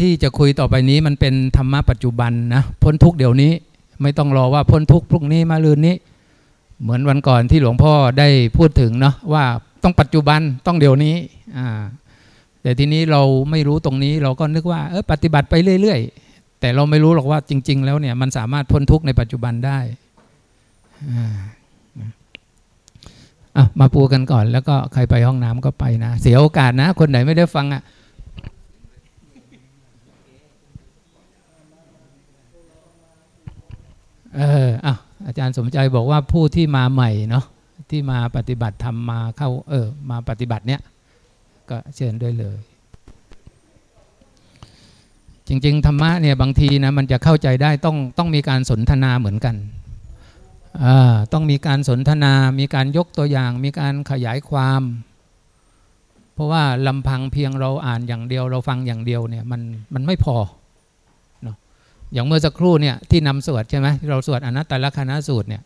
ที่จะคุยต่อไปนี้มันเป็นธรรมะปัจจุบันนะพ้นทุกเดี๋ยวนี้ไม่ต้องรอว่าพ้นทุกพรุ่งนี้มาลืนนี้ เหมือนวันก่อนที่หลวงพ่อได้พูดถึงเนาะว่าต้องปัจจุบันต้องเดี๋ยวนี้อ่าแต่ทีนี้เราไม่รู้ตรงนี้เราก็นึกว่าเออปฏิบัติไปเรื่อย ๆ แต่เราไม่รู้หรอกว่าจริง ๆ แล้วเนี่ยมันสามารถพ้นทุกในปัจจุบันได้อะมาปูกันก่อน แล้วก็ใครไปห้องน้ำก็ไปนะ เสียโอกาสนะ คนไหนไม่ได้ฟังอะ เอออะอาจารย์สมใจบอกว่าผู้ที่มาใหม่เนาะที่มาปฏิบัติทำมาเข้าเออมาปฏิบัติเนี้ยก็เชิญด้วยเลย จริง ๆ ธรรมะเนี่ยบางทีนะมันจะเข้าใจได้ต้องต้องมีการสนทนาเหมือนกันต้องมีการสนทนา มีการยกตัวอย่าง มีการขยายความ เพราะว่าลำพังเพียงเราอ่านอย่างเดียว เราฟังอย่างเดียวเนี่ยมันมันไม่พอ อย่างเมื่อสักครู่เนี่ยที่นำสวดใช่ไหมที่เราสวดอนัตตลกนสูตรเนี่ย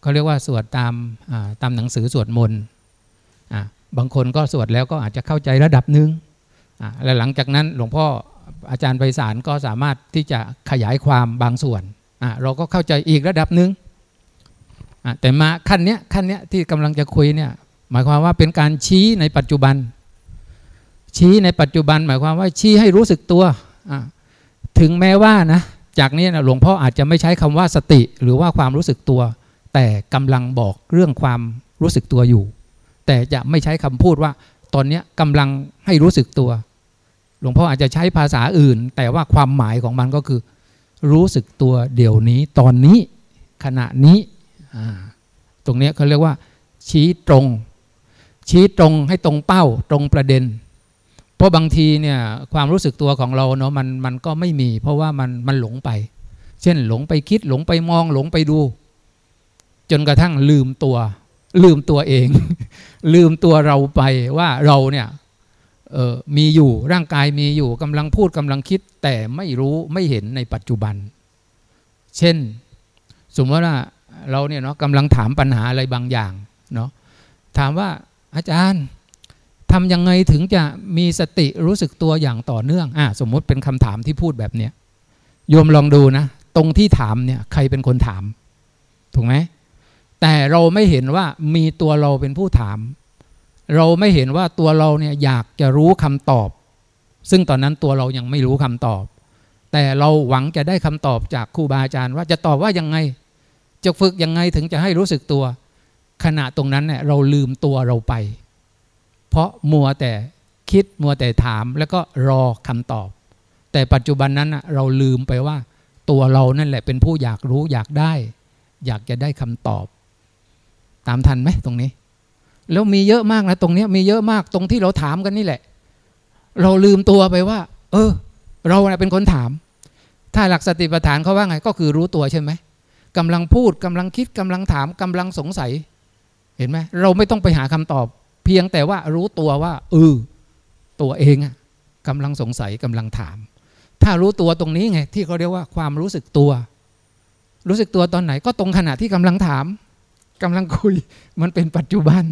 เขาเรียกว่าสวดตามตามหนังสือสวดมนต์บางคนก็สวดแล้วก็อาจจะเข้าใจระดับหนึ่งและหลังจากนั้นหลวงพ่ออาจารย์ไพศาลก็สามารถที่จะขยายความบางส่วน เราก็เข้าใจอีกระดับหนึ่งแต่มาขั้นเนี้ยขั้นเนี้ยที่กำลังจะคุยเนี่ยหมายความว่าเป็นการชี้ในปัจจุบัน ชี้ในปัจจุบัน หมายความว่าชี้ให้รู้สึกตัว ถึงแม้ว่านะ จากนี้นะหลวงพ่ออาจจะไม่ใช้คำว่าสติหรือว่าความรู้สึกตัว แต่กำลังบอกเรื่องความรู้สึกตัวอยู่ แต่จะไม่ใช้คำพูดว่า ตอนนี้กำลังให้รู้สึกตัว หลวงพ่ออาจจะใช้ภาษาอื่น แต่ว่าความหมายของมันก็คือ รู้สึกตัวเดี๋ยวนี้ ตอนนี้ ขณะนี้ ตรงนี้เขาเรียกว่า ชี้ตรง ชี้ตรงให้ตรงเป้าตรงประเด็น เพราะบางทีเนี่ยความรู้สึกตัวของเราเนาะมันมันก็ไม่มี เพราะว่ามันมันหลงไป เช่นหลงไปคิดหลงไปมองหลงไปดู จนกระทั่งลืมตัว ลืมตัวเอง ลืมตัวเราไปว่าเราเนี่ยออมีอยู่ร่างกายมีอยู่กำลังพูดกำลังคิด แต่ไม่รู้ไม่เห็นในปัจจุบัน เช่น สมมติว่าเราเนี่ยเนาะกำลังถามปัญหาอะไรบางอย่างเนาะถามว่าอาจารย์ ทำยังไงถึงจะมีสติรู้สึกตัวอย่างต่อเนื่องอะสมมติเป็นคำถามที่พูดแบบเนี้ยโยมลองดูนะ ตรงที่ถามเนี่ยใครเป็นคนถาม ถูกไหมแต่เราไม่เห็นว่ามีตัวเราเป็นผู้ถาม เราไม่เห็นว่าตัวเราเนี่ยอยากจะรู้คำตอบ ซึ่งตอนนั้นตัวเรายังไม่รู้คำตอบ แต่เราหวังจะได้คำตอบจากครูบาอาจารย์ว่าจะตอบว่ายังไง จะฝึกยังไงถึงจะให้รู้สึกตัว ขณะตรงนั้นเนี่ยเราลืมตัวเราไป เพราะมัวแต่คิดมัวแต่ถามแล้วก็รอคำตอบ แต่ปัจจุบันนั้นเราลืมไปว่า ตัวเรานั่นแหละเป็นผู้อยากรู้อยากได้ อยากจะได้คำตอบ ตามทันไหมตรงนี้ แล้วมีเยอะมากนะตรงนี้มีเยอะมากตรงที่เราถามกันนี่แหละ เราลืมตัวไปว่า เออ เราเป็นคนถาม ถ้าหลักสติปัฏฐานเขาว่าไง ก็คือรู้ตัวใช่ไหมกำลังพูดกำลังคิดกำลังถามกำลังสงสัย เห็นไหมเราไม่ต้องไปหาคำตอบ เพียงแต่ว่ารู้ตัวว่าเออตัวเองกำลังสงสัยกำลังถาม ถ้ารู้ตัวตรงนี้ไง ที่เขาเรียกว่าความรู้สึกตัว รู้สึกตัวตอนไหนก็ตรงขณะที่กำลังถามกำลังคุย มันเป็นปัจจุบัน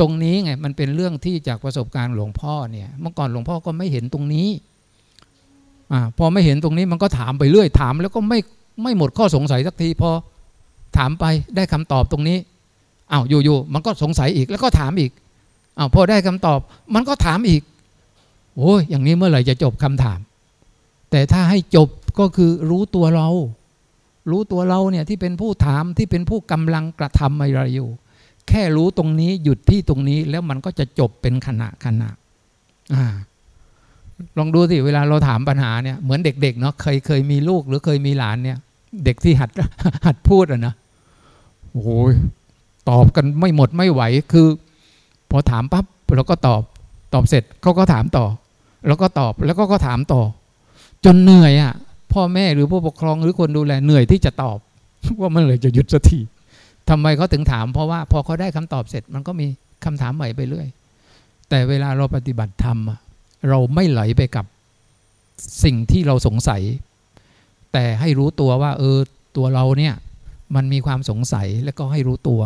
ตรงนี้ไงมันเป็นเรื่องที่จากประสบการณ์หลวงพ่อเนี่ยเมื่อก่อนหลวงพ่อก็ไม่เห็นตรงนี้อพอไม่เห็นตรงนี้มันก็ถามไปเรื่อยถาม แล้วก็ไม่ไม่หมดข้อสงสัยสักทีพอถามไปได้คำตอบตรงนี้ อ้าวอยู่ๆมันก็สงสัยอีกแล้วก็ถามอีกอ้าวพอได้คำตอบ มันก็ถามอีกโอ้ยอย่างนี้เมื่อไหร่จะจบคำถาม แต่ถ้าให้จบก็คือรู้ตัวเรา รู้ตัวเราเนี่ยที่เป็นผู้ถามที่เป็นผู้กำลังกระทำอะไรอยู่ แค่รู้ตรงนี้หยุดที่ตรงนี้แล้วมันก็จะจบเป็นขณะขณะอ่าลองดูสิเวลาเราถามปัญหาเนี่ยเหมือนเด็กๆเนาะเคยเคยมีลูกหรือเคยมีหลานเนี่ย เด็กที่หัดหัดพูดอะนะโอ้ย ตอบกันไม่หมดไม่ไหวคือ พอถามปั๊บเราก็ตอบตอบเสร็จเขาก็ถามต่อ แล้วก็ตอบแล้วก็ก็ถามต่อ จนเหนื่อยอะ่ะ พ่อแม่หรือผู้ปกครองหรือคนดูแลเหนื่อยที่จะตอบ ว่ามันเลยจะหยุดสักทีทำไมเขาถึงถาม เพราะว่าพอเขาได้คำตอบเสร็จ มันก็มีคำถามใหม่ไปเรื่อย แต่เวลาเราปฏิบัติธรรมเราไม่ไหลไปกับสิ่งที่เราสงสัย แต่ให้รู้ตัวว่า เออตัวเราเนี่ย มันมีความสงสัยแล้วก็ให้รู้ตัว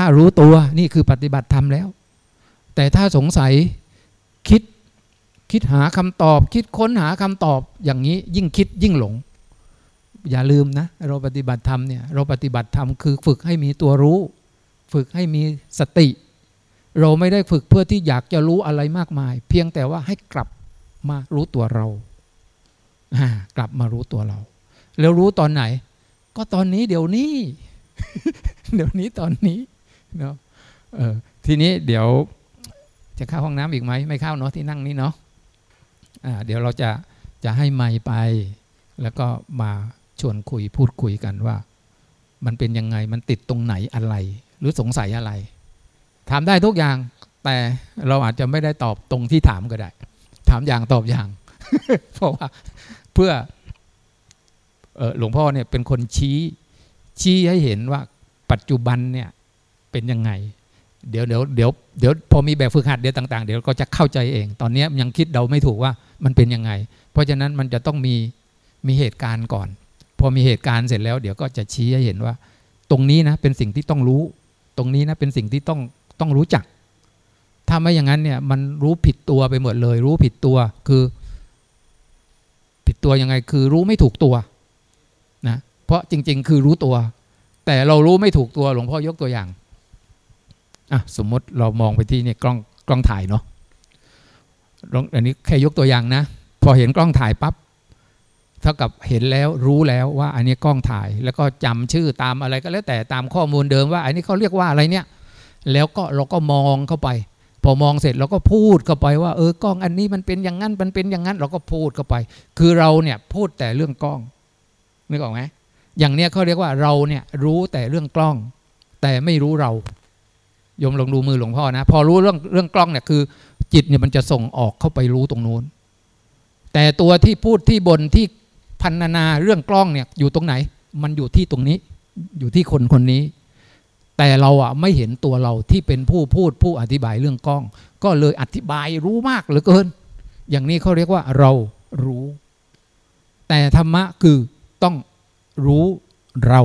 ถ้ารู้ตัวนี่คือปฏิบัติธรรมแล้ว แต่ถ้าสงสัยคิดคิดหาคำตอบ คิดค้นหาคำตอบอย่างนี้ยิ่งคิดยิ่งหลง อย่าลืมนะ เราปฏิบัติธรรมเนี่ยเราปฏิบัติธรรมคือฝึกให้มีตัวรู้ ฝึกให้มีสติ เราไม่ได้ฝึกเพื่อที่อยากจะรู้อะไรมากมาย เพียงแต่ว่าให้กลับมารู้ตัวเรากลับมารู้ตัวเรา แล้วรู้ตอนไหน ก็ตอนนี้เดี๋ยวนี้ เดี๋ยวนี้ตอนนี้ เนาะทีนี้เดี๋ยวจะเข้าห้องน้ำอีกไหมไม่เข้าเนาะที่นั่งนี้เนาะเดี๋ยวเราจะจะให้ไมไป แล้วก็มาชวนคุยพูดคุยกันว่า มันเป็นยังไงมันติดตรงไหนอะไร หรือสงสัยอะไรถามได้ทุกอย่าง แต่เราอาจจะไม่ได้ตอบตรงที่ถามก็ได้ ถามอย่างตอบอย่าง เพราะว่าเพื่อหลวงพ่อเนี่ยเป็นคนชี้ชี้ให้เห็นว่าปัจจุบันเนี่ย เป็นยังไง เดี๋ยวเดี๋ยวเดี๋ยวเดี๋ยวพอมีแบบฝึกหัดเดี๋ยวต่าง ๆ เดี๋ยวก็จะเข้าใจเอง ตอนนี้ยังคิดเดาไม่ถูกว่ามันเป็นยังไง เพราะฉะนั้นมันจะต้องมีมีเหตุการณ์ก่อน พอมีเหตุการณ์เสร็จแล้ว เดี๋ยวก็จะชี้ให้เห็นว่า ตรงนี้นะเป็นสิ่งที่ต้องรู้ ตรงนี้นะเป็นสิ่งที่ต้องต้องรู้จัก ถ้าไม่อย่างนั้นเนี่ยมันรู้ผิดตัวไปหมดเลย รู้ผิดตัวคือ ผิดตัวยังไงคือรู้ไม่ถูกตัวนะเพราะจริง ๆ คือรู้ตัว แต่เรารู้ไม่ถูกตัวหลวงพ่อยกตัวอย่าง อะสมมติเรามองไปที่เนี่ยกล้องกล้องถ่ายเนาะอันนี้แค่ยกตัวอย่างนะ พอเห็นกล้องถ่ายปับ๊บเท่ากับเห็นแล้วรู้แล้วว่าอันนี้กล้องถ่าย แล้วก็จำชื่อตามอะไรก็แล้วแต่ตามข้อมูลเดิมว่า อันนี้เขาเรียกว่าอะไรเนี่ย แล้วก็เราก็มองเข้าไป พอมองเสร็จเราก็พูดเข้าไปว่าเออกล้องอันนี้มันเป็นอย่างนั้นมันเป็นอย่างนั้น เราก็พูดเข้าไป คือเราเนี่ยพูดแต่เรื่องกล้องนึกออกไหมอย่างเนี้ยเขาเรียกว่าเราเนี่ยรู้แต่เรื่องกล้อง แต่ไม่รู้เรา โยมลองดูมือหลวงพ่อนะ พอรู้เรื่องเรื่องกล้องเนี่ยคือ จิตเนี่ยมันจะส่งออกเข้าไปรู้ตรงนู้น แต่ตัวที่พูดที่บนที่พันนาเรื่องกล้องเนี่ยอยู่ตรงไหน มันอยู่ที่ตรงนี้ อยู่ที่คนคนนี้ แต่เราอะไม่เห็นตัวเราที่เป็นผู้พูดผู้อธิบายเรื่องกล้อง ก็เลยอธิบายรู้มากเหลือเกิน อย่างนี้เขาเรียกว่าเรารู้ แต่ธรรมะคือต้องรู้เรา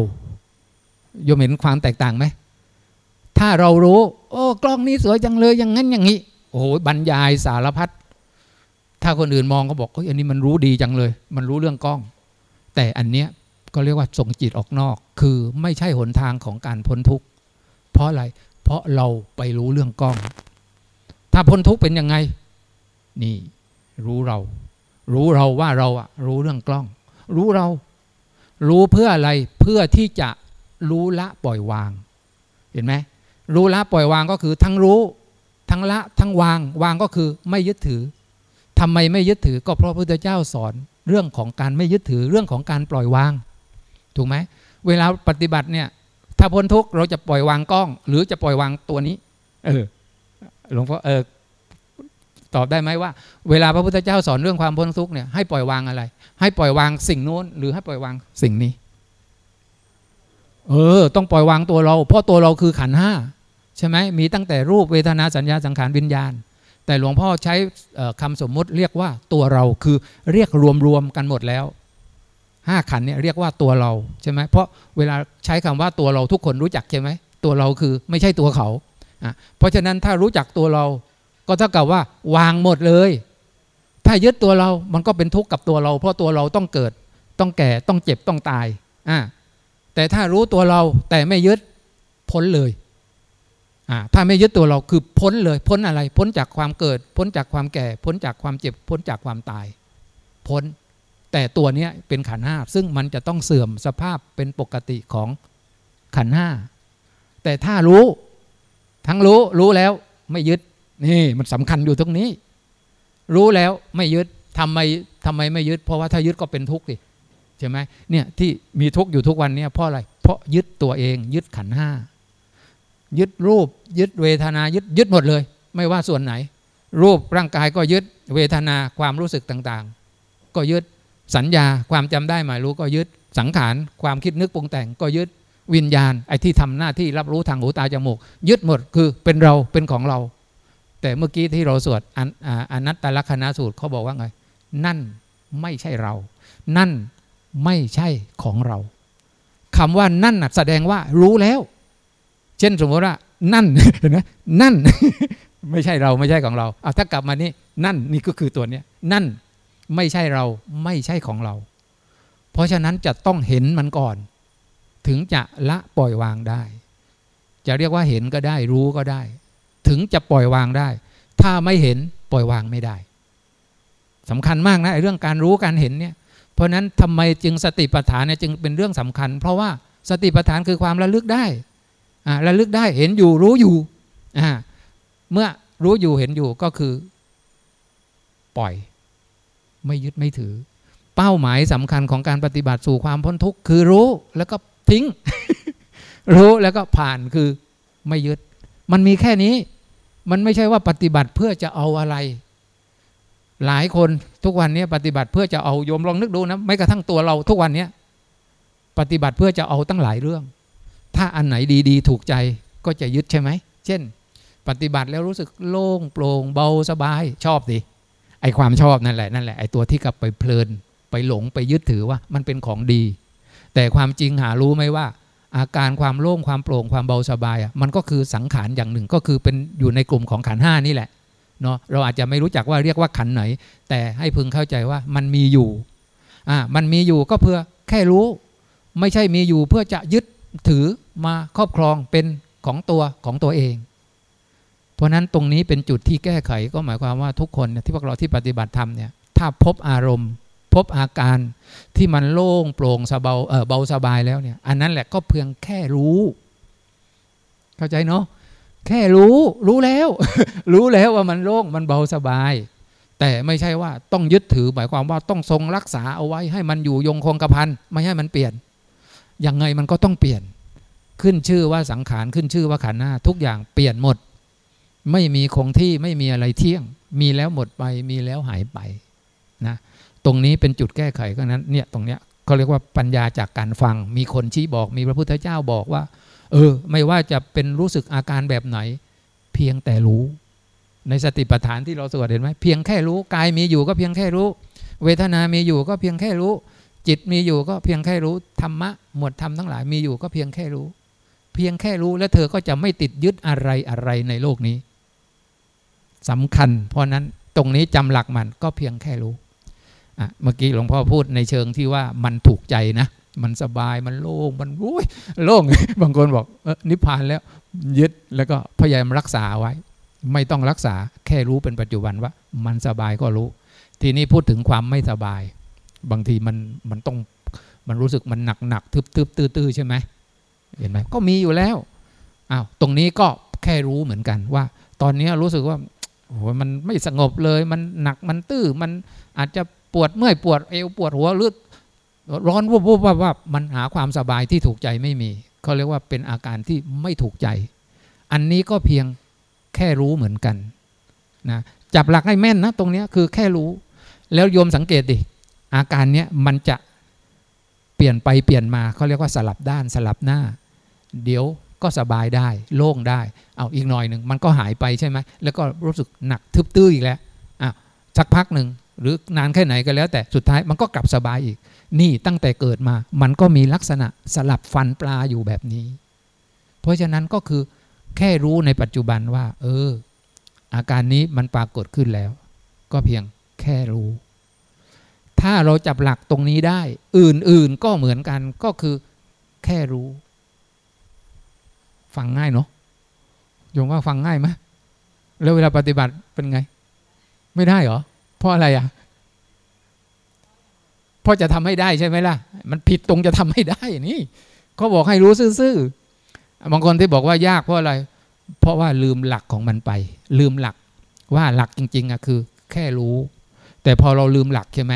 โยมเห็นความแตกต่างไหม ถ้าเรารู้ โอ้กล้องนี้สวยจังเลยอย่างนั้นอย่างนี้ โอ้โหบรรยายสารพัดถ้าคนอื่นมองก็บอกเฮ้ยอันนี้มันรู้ดีจังเลย มันรู้เรื่องกล้อง แต่อันเนี้ยก็เรียกว่าส่งจิตออกนอก คือไม่ใช่หนทางของการพ้นทุกข์เพราะอะไร เพราะเราไปรู้เรื่องกล้อง ถ้าพ้นทุกข์เป็นยังไง นี่รู้เรา รู้เราว่าเราอะรู้เรื่องกล้อง รู้เรา รู้เพื่ออะไรเพื่อที่จะรู้ละปล่อยวาง เห็นไหม รู้ละปล่อยวางก็คือทั้งรู้ ทั้งละทั้งวางวางก็คือไม่ยึดถือทำไมไม่ยึดถือก็เพราะพระพุทธเจ้าสอนเรื่องของการไม่ยึดถือเรื่องของการปล่อยวาง ถูกไหมเวลาปฏิบัติเนี่ย ถ้าพ้นทุกเราจะปล่อยวางกล้อง หรือจะปล่อยวางตัวนี้ เออหลวงพ่อเออตอบได้ไหมว่า เวลาพระพุทธเจ้าสอนเรื่องความพ้นทุกเนี่ยให้ปล่อยวางอะไร ให้ปล่อยวางสิ่งโน้น หรือให้ปล่อยวางสิ่งนี้ เออ ต้องปล่อยวางตัวเรา เพราะตัวเราคือขันห้า ช่ไหมมีตั้งแต่รูปเวทนาสัญญาสังขารวิญญาณ แต่หลวงพ่อใช้คำสมมติเรียกว่าตัวเราคือเรียกรวมๆกันหมดแล้วห้าขันเนี่ยเรียกว่าตัวเราใช่ไหมเพราะเวลาใช้คำว่าตัวเราทุกคนรู้จักใช่ไหมตัวเราคือไม่ใช่ตัวเขาเพราะฉะนั้นถ้ารู้จักตัวเราก็เท่ากับว่าวางหมดเลย ถ้ายึดตัวเรา มันก็เป็นทุกข์กับตัวเรา เพราะตัวเราต้องเกิด ต้องแก่ต้องเจ็บต้องตายอ่าแต่ถ้ารู้ตัวเราแต่ไม่ยึดพ้นเลย ถ้าไม่ยึดตัวเราคือพ้นเลย พ้นอะไร พ้นจากความเกิด พ้นจากความแก่ พ้นจากความเจ็บ พ้นจากความตาย พ้น แต่ตัวนี้เป็นขันห้าซึ่งมันจะต้องเสื่อมสภาพเป็นปกติของขันห้าแต่ถ้ารู้ ทั้งรู้รู้แล้วไม่ยึดนี่มันสำคัญอยู่ตรงนี้ รู้แล้วไม่ยึดทำไมทำไมไม่ยึด เพราะว่าถ้ายึดก็เป็นทุกข์สิใช่ไหมเนี่ยที่มีทุกข์อยู่ทุกวันเนี่ยเพราะอะไร เพราะยึดตัวเอง ยึดขันห้า ยึดรูป ยึดเวทนายึดยึดหมดเลย ไม่ว่าส่วนไหน รูปร่างกายก็ยึดเวทนาความรู้สึกต่างๆ ก็ยึดสัญญาความจำได้หมายรู้ก็ยึดสังขารความคิดนึกปรุงแต่งก็ยึดวิญญาณไอ้ที่ทำหน้าที่รับรู้ทางหูตาจมูก ยึดหมดคือเป็นเราเป็นของเรา แต่เมื่อกี้ที่เราสวดอนัตตลักษณะสูตรเขาบอกว่าไง นั่นไม่ใช่เรา นั่นไม่ใช่ของเราคำว่านั่นแสดงว่ารู้แล้ว ช่นสมมติว่านั่นเห็นไหมนั่น ไม่ใช่เราไม่ใช่ของเราเอาถ้ากลับมานี่นั่นนี่ก็คือตัวเนี้ยนั่นไม่ใช่เราไม่ใช่ของเรา เพราะฉะนั้นจะต้องเห็นมันก่อน ถึงจะละปล่อยวางได้ จะเรียกว่าเห็นก็ได้รู้ก็ได้ ถึงจะปล่อยวางได้ ถ้าไม่เห็นปล่อยวางไม่ได้สำคัญมากนะเรื่องการรู้การเห็นเนี่ยเพราะนั้นทำไมจึงสติปัฏฐานเนี่ยจึงเป็นเรื่องสำคัญ เพราะว่าสติปัฏฐานคือความระลึกได้ ระลึกได้เห็นอยู่รู้อยู่ เมื่อรู้อยู่เห็นอยู่ก็คือ ปล่อย ไม่ยึดไม่ถือ เป้าหมายสำคัญของการปฏิบัติสู่ความพ้นทุกข์คือรู้แล้วก็ทิ้ง รู้แล้วก็ผ่านคือไม่ยึด มันมีแค่นี้ มันไม่ใช่ว่าปฏิบัติเพื่อจะเอาอะไร หลายคนทุกวันนี้ปฏิบัติเพื่อจะเอาโยมลองนึกดูนะไม่กระทั่งตัวเราทุกวันนี้ปฏิบัติเพื่อจะเอาตั้งหลายเรื่อง ถ้าอันไหนดีๆ ถูกใจก็จะยึดใช่ไหม เช่น ปฏิบัติแล้วรู้สึกโล่งโปร่งเบาสบายชอบสิไอความชอบนั่นแหละนั่นแหละไอตัวที่กลับไปเพลิน ไปหลงไปยึดถือว่ามันเป็นของดี แต่ความจริงหารู้ไหมว่า อาการความโล่งความโปร่งความเบาสบายอะมันก็คือสังขารอย่างหนึ่งก็คือเป็นอยู่ในกลุ่มของขันห้านี่แหละเนาะเราอาจจะไม่รู้จักว่าเรียกว่าขันไหน แต่ให้พึงเข้าใจว่ามันมีอยู่อ่ามันมีอยู่ก็เพื่อแค่รู้ ไม่ใช่มีอยู่เพื่อจะยึดถือ มาครอบครองเป็นของตัวของตัวเอง เพราะนั้นตรงนี้เป็นจุดที่แก้ไขก็หมายความว่าทุกคนที่พวกเราที่ปฏิบัติธรรมเนี่ยถ้าพบอารมณ์ พบอาการที่มันโล่งโปร่งสบายเออเบาสบายแล้วเนี่ยอันนั้นแหละก็เพียงแค่รู้ เข้าใจเนาะแค่รู้รู้แล้ว รู้แล้วว่ามันโล่งมันเบาสบาย แต่ไม่ใช่ว่าต้องยึดถือหมายความว่าต้องทรงรักษาเอาไว้ให้มันอยู่ยงคงกระพันไม่ให้มันเปลี่ยนยังไงมันก็ต้องเปลี่ยน ขึ้นชื่อว่าสังขารขึ้นชื่อว่าขันธ์หน้าทุกอย่างเปลี่ยนหมด ไม่มีคงที่ไม่มีอะไรเที่ยง มีแล้วหมดไปมีแล้วหายไปนะตรงนี้เป็นจุดแก้ไขก็นั้นเนี่ยตรงเนี้ยเขาเรียกว่าปัญญาจากการฟัง มีคนชี้บอกมีพระพุทธเจ้าบอกว่า เออ ไม่ว่าจะเป็นรู้สึกอาการแบบไหน เพียงแต่รู้ ในสติปัฏฐานที่เราสวดเห็นไหมเพียงแค่รู้กายมีอยู่ก็เพียงแค่รู้ เวทนามีอยู่ก็เพียงแค่รู้ จิตมีอยู่ก็เพียงแค่รู้ธรรมะหมวดธรรมทั้งหลายมีอยู่ก็เพียงแค่รู้ เพียงแค่รู้แล้วเธอก็จะไม่ติดยึดอะไรอะไรในโลกนี้สำคัญ เพราะนั้นตรงนี้จำหลักมันก็เพียงแค่รู้เมื่อกี้หลวงพ่อพูดในเชิงที่ว่ามันถูกใจนะ มันสบายมันโล่งมันโอ้ยโล่งบางคนบอกออนิพพานแล้วยึดแล้วก็พยายามรักษาไว้ ไม่ต้องรักษาแค่รู้เป็นปัจจุบันว่า มันสบายก็รู้ ทีนี้พูดถึงความไม่สบาย บางทีมันมันต้องมันรู้สึกมันหนักหนักทึบทึบตื้อตื้อใช่ไหม เห็นไหมก็มีอยู่แล้วอ้าวตรงนี้ก็แค่รู้เหมือนกันว่า ตอนนี้รู้สึกว่าโอ้มันไม่สงบเลย มันหนักมันตื้อมันอาจจะปวดเมื่อยปวดเอวปวดหัวหรือร้อนวุบวุบว่าว่ามันหาความสบายที่ถูกใจไม่มีเขาเรียกว่าเป็นอาการที่ไม่ถูกใจ อันนี้ก็เพียงแค่รู้เหมือนกันนะจับหลักให้แม่นนะตรงนี้คือแค่รู้ แล้วโยมสังเกตดิอาการเนี้ยมันจะเปลี่ยนไปเปลี่ยนมาเขาเรียกว่าสลับด้านสลับหน้า เดี๋ยวก็สบายได้ โล่งได้ เอาอีกหน่อยหนึ่งมันก็หายไปใช่ไหมแล้วก็รู้สึกหนักทึบตื้ออีกแล้วอะสักพักหนึ่งหรือนานแค่ไหนก็แล้ว แต่สุดท้ายมันก็กลับสบายอีก นี่ตั้งแต่เกิดมา มันก็มีลักษณะสลับฟันปลาอยู่แบบนี้ เพราะฉะนั้นก็คือแค่รู้ในปัจจุบันว่า เออ อาการนี้มันปรากฏขึ้นแล้ว ก็เพียงแค่รู้ ถ้าเราจับหลักตรงนี้ได้ อื่นๆก็เหมือนกันก็คือแค่รู้ ฟังง่ายเนาะโยมว่าฟังง่ายไหมแล้วเวลาปฏิบัติเป็นไง ไม่ได้เหรอเพราะอะไรอะเพราะจะทำให้ได้ใช่ไหมล่ะ มันผิดตรงจะทำให้ได้นี่เขาบอกให้รู้ซื่อๆบางคนที่บอกว่ายากเพราะอะไร เพราะว่าลืมหลักของมันไป ลืมหลักว่าหลักจริง ๆอะคือ แค่รู้ แต่พอเราลืมหลักใช่ไหม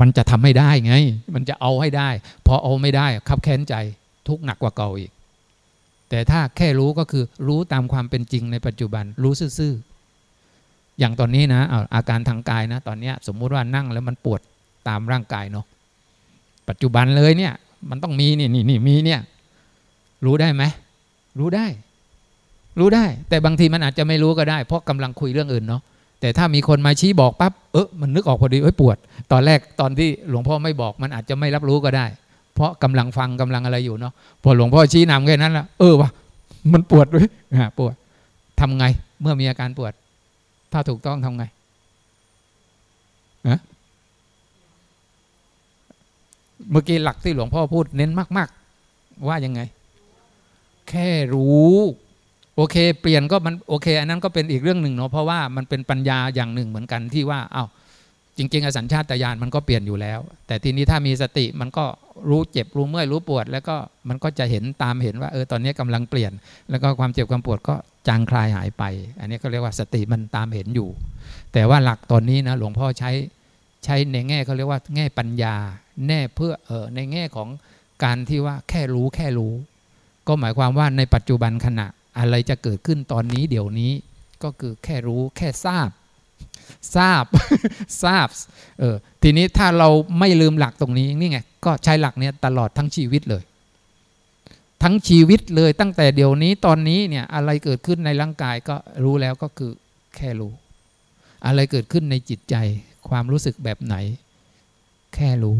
มันจะทำให้ได้ไง มันจะเอาให้ได้ พอเอาไม่ได้ขับแค้นใจทุกหนักกว่าเก่าอีก แต่ถ้าแค่รู้ก็คือรู้ตามความเป็นจริงในปัจจุบัน รู้ซื่อๆอย่างตอนนี้นะอาการทางกายนะ ตอนนี้สมมุติว่านั่งแล้วมันปวดตามร่างกายเนาะปัจจุบันเลยเนี่ย มันต้องมีนี่นี่นี่มีเนี่ย รู้ได้ไหมรู้ได้ รู้ได้ แต่บางทีมันอาจจะไม่รู้ก็ได้ เพราะกำลังคุยเรื่องอื่นเนาะแต่ถ้ามีคนมาชี้บอกปั๊บเออมันนึกออกพอดีเอ้ยปวด ตอนแรกตอนที่หลวงพ่อไม่บอกมันอาจจะไม่รับรู้ก็ได้ เพราะกำลังฟังกำลังอะไรอยู่เนาะพอหลวงพ่อชี้นำแค่นั้นละเออวะมันปวดด้วยปวดทำไง เมื่อมีอาการปวด ถ้าถูกต้องทำไงนะเมื่อกี้หลักที่หลวงพ่อพูดเน้นมาก ๆ ว่ายังไง แค่รู้โอเค เปลี่ยนก็มันโอเค อันนั้นก็เป็นอีกเรื่องหนึ่งเนาะเพราะว่ามันเป็นปัญญาอย่างหนึ่งเหมือนกันที่ว่าเอา้าจ ริง ๆอสัญชาตญาณมันก็เปลี่ยนอยู่แล้ว แต่ทีนี้ถ้ามีสติมันก็รู้เจ็บรู้เมื่อยรู้ปวด แล้วก็มันก็จะเห็นตามเห็นว่าเออตอนนี้กำลังเปลี่ยน แล้วก็ความเจ็บความปวดก็จางคลายหายไป อันนี้ก็เรียกว่าสติมันตามเห็นอยู่ แต่ว่าหลักตอนนี้นะหลวงพ่อใช้ใช้ในแง่เขาเรียกว่าแง่ปัญญา แน่เพื่อเออในแง่ของการที่ว่าแค่รู้แค่รู้ ก็หมายความว่าในปัจจุบันขณะอะไรจะเกิดขึ้นตอนนี้เดี๋ยวนี้ ก็คือแค่รู้แค่ทราบ ทราบทราบเออทีนี้ถ้าเราไม่ลืมหลักตรงนี้นี่ไงก็ใช้หลักเนี้ยตลอดทั้งชีวิตเลย ทั้งชีวิตเลยตั้งแต่เดี๋ยวนี้ตอนนี้เนี่ยอะไรเกิดขึ้นในร่างกายก็รู้แล้วก็คือแค่รู้ อะไรเกิดขึ้นในจิตใจ ความรู้สึกแบบไหน แค่รู้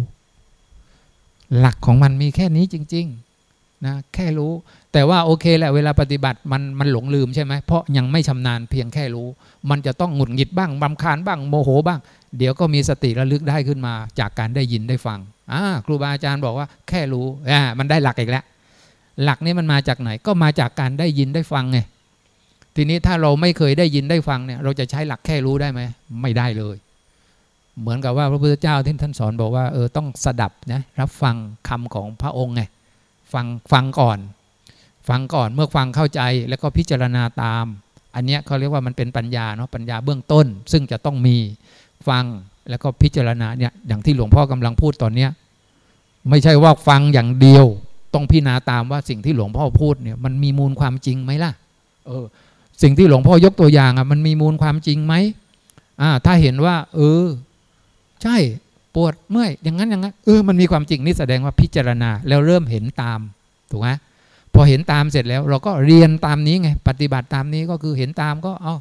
หลักของมันมีแค่นี้จริง ๆนะแค่รู้ แต่ว่าโอเคแหละเวลาปฏิบัติมันมันหลงลืมใช่ไหมเพราะยังไม่ชำนาญเพียงแค่รู้ มันจะต้องหงุดหงิดบ้างบำคาญบ้างโมโหบ้าง เดี๋ยวก็มีสติระลึกได้ขึ้นมา จากการได้ยินได้ฟังอ่าครูบาอาจารย์บอกว่าแค่รู้อ่ามันได้หลักอีกแล้ว หลักนี้มันมาจากไหนก็มาจากการได้ยินได้ฟังไงทีนี้ถ้าเราไม่เคยได้ยินได้ฟังเนี่ย เราจะใช้หลักแค่รู้ได้ไหมไม่ได้เลย เหมือนกับว่าพระพุทธเจ้าที่ท่านสอนบอกว่าเออต้องสดับนะรับฟังคำของพระองค์ไงฟังฟังก่อน ฟังก่อนเมื่อฟังเข้าใจแล้วก็พิจารณาตาม อันนี้เขาเรียกว่ามันเป็นปัญญาเนาะปัญญาเบื้องต้น ซึ่งจะต้องมีฟังแล้วก็พิจารณาเนี่ยอย่างที่หลวงพ่อกำลังพูดตอนเนี้ยไม่ใช่ว่าฟังอย่างเดียว ต้องพิจารณาตามว่าสิ่งที่หลวงพ่อพูดเนี่ยมันมีมูลความจริงไหมล่ะเออสิ่งที่หลวงพ่อยกตัวอย่างอะมันมีมูลความจริงไหมอ่าถ้าเห็นว่า เออ ใช่ปวดเมื่อยอย่างนั้นอย่างนั้นเออมันมีความจริงนี่แสดงว่าพิจารณาแล้วเริ่มเห็นตามถูกไหม พอเห็นตามเสร็จแล้ว เราก็เรียนตามนี้ไงปฏิบัติตามนี้ก็คือเห็นตามก็เอา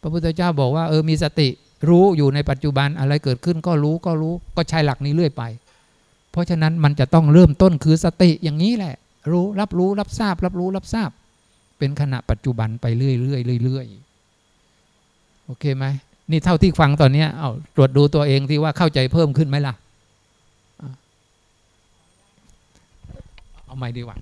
พระพุทธเจ้าบอกว่าเออมีสติรู้อยู่ในปัจจุบันอะไรเกิดขึ้นก็รู้ก็รู้ก็ใช้หลักนี้เรื่อยไป เพราะฉะนั้นมันจะต้องเริ่มต้นคือสติอย่างนี้แหละ รู้รับรู้รับทราบ รับรู้รับทราบ เป็นขณะปัจจุบันไปเรื่อยเรื่อยเรื่อยโอเคไหมนี่เท่าที่ฟังตอนนี้เอาตรวจดูตัวเองที่ว่าเข้าใจเพิ่มขึ้นไหมล่ะ เอาไม่ดีกว่า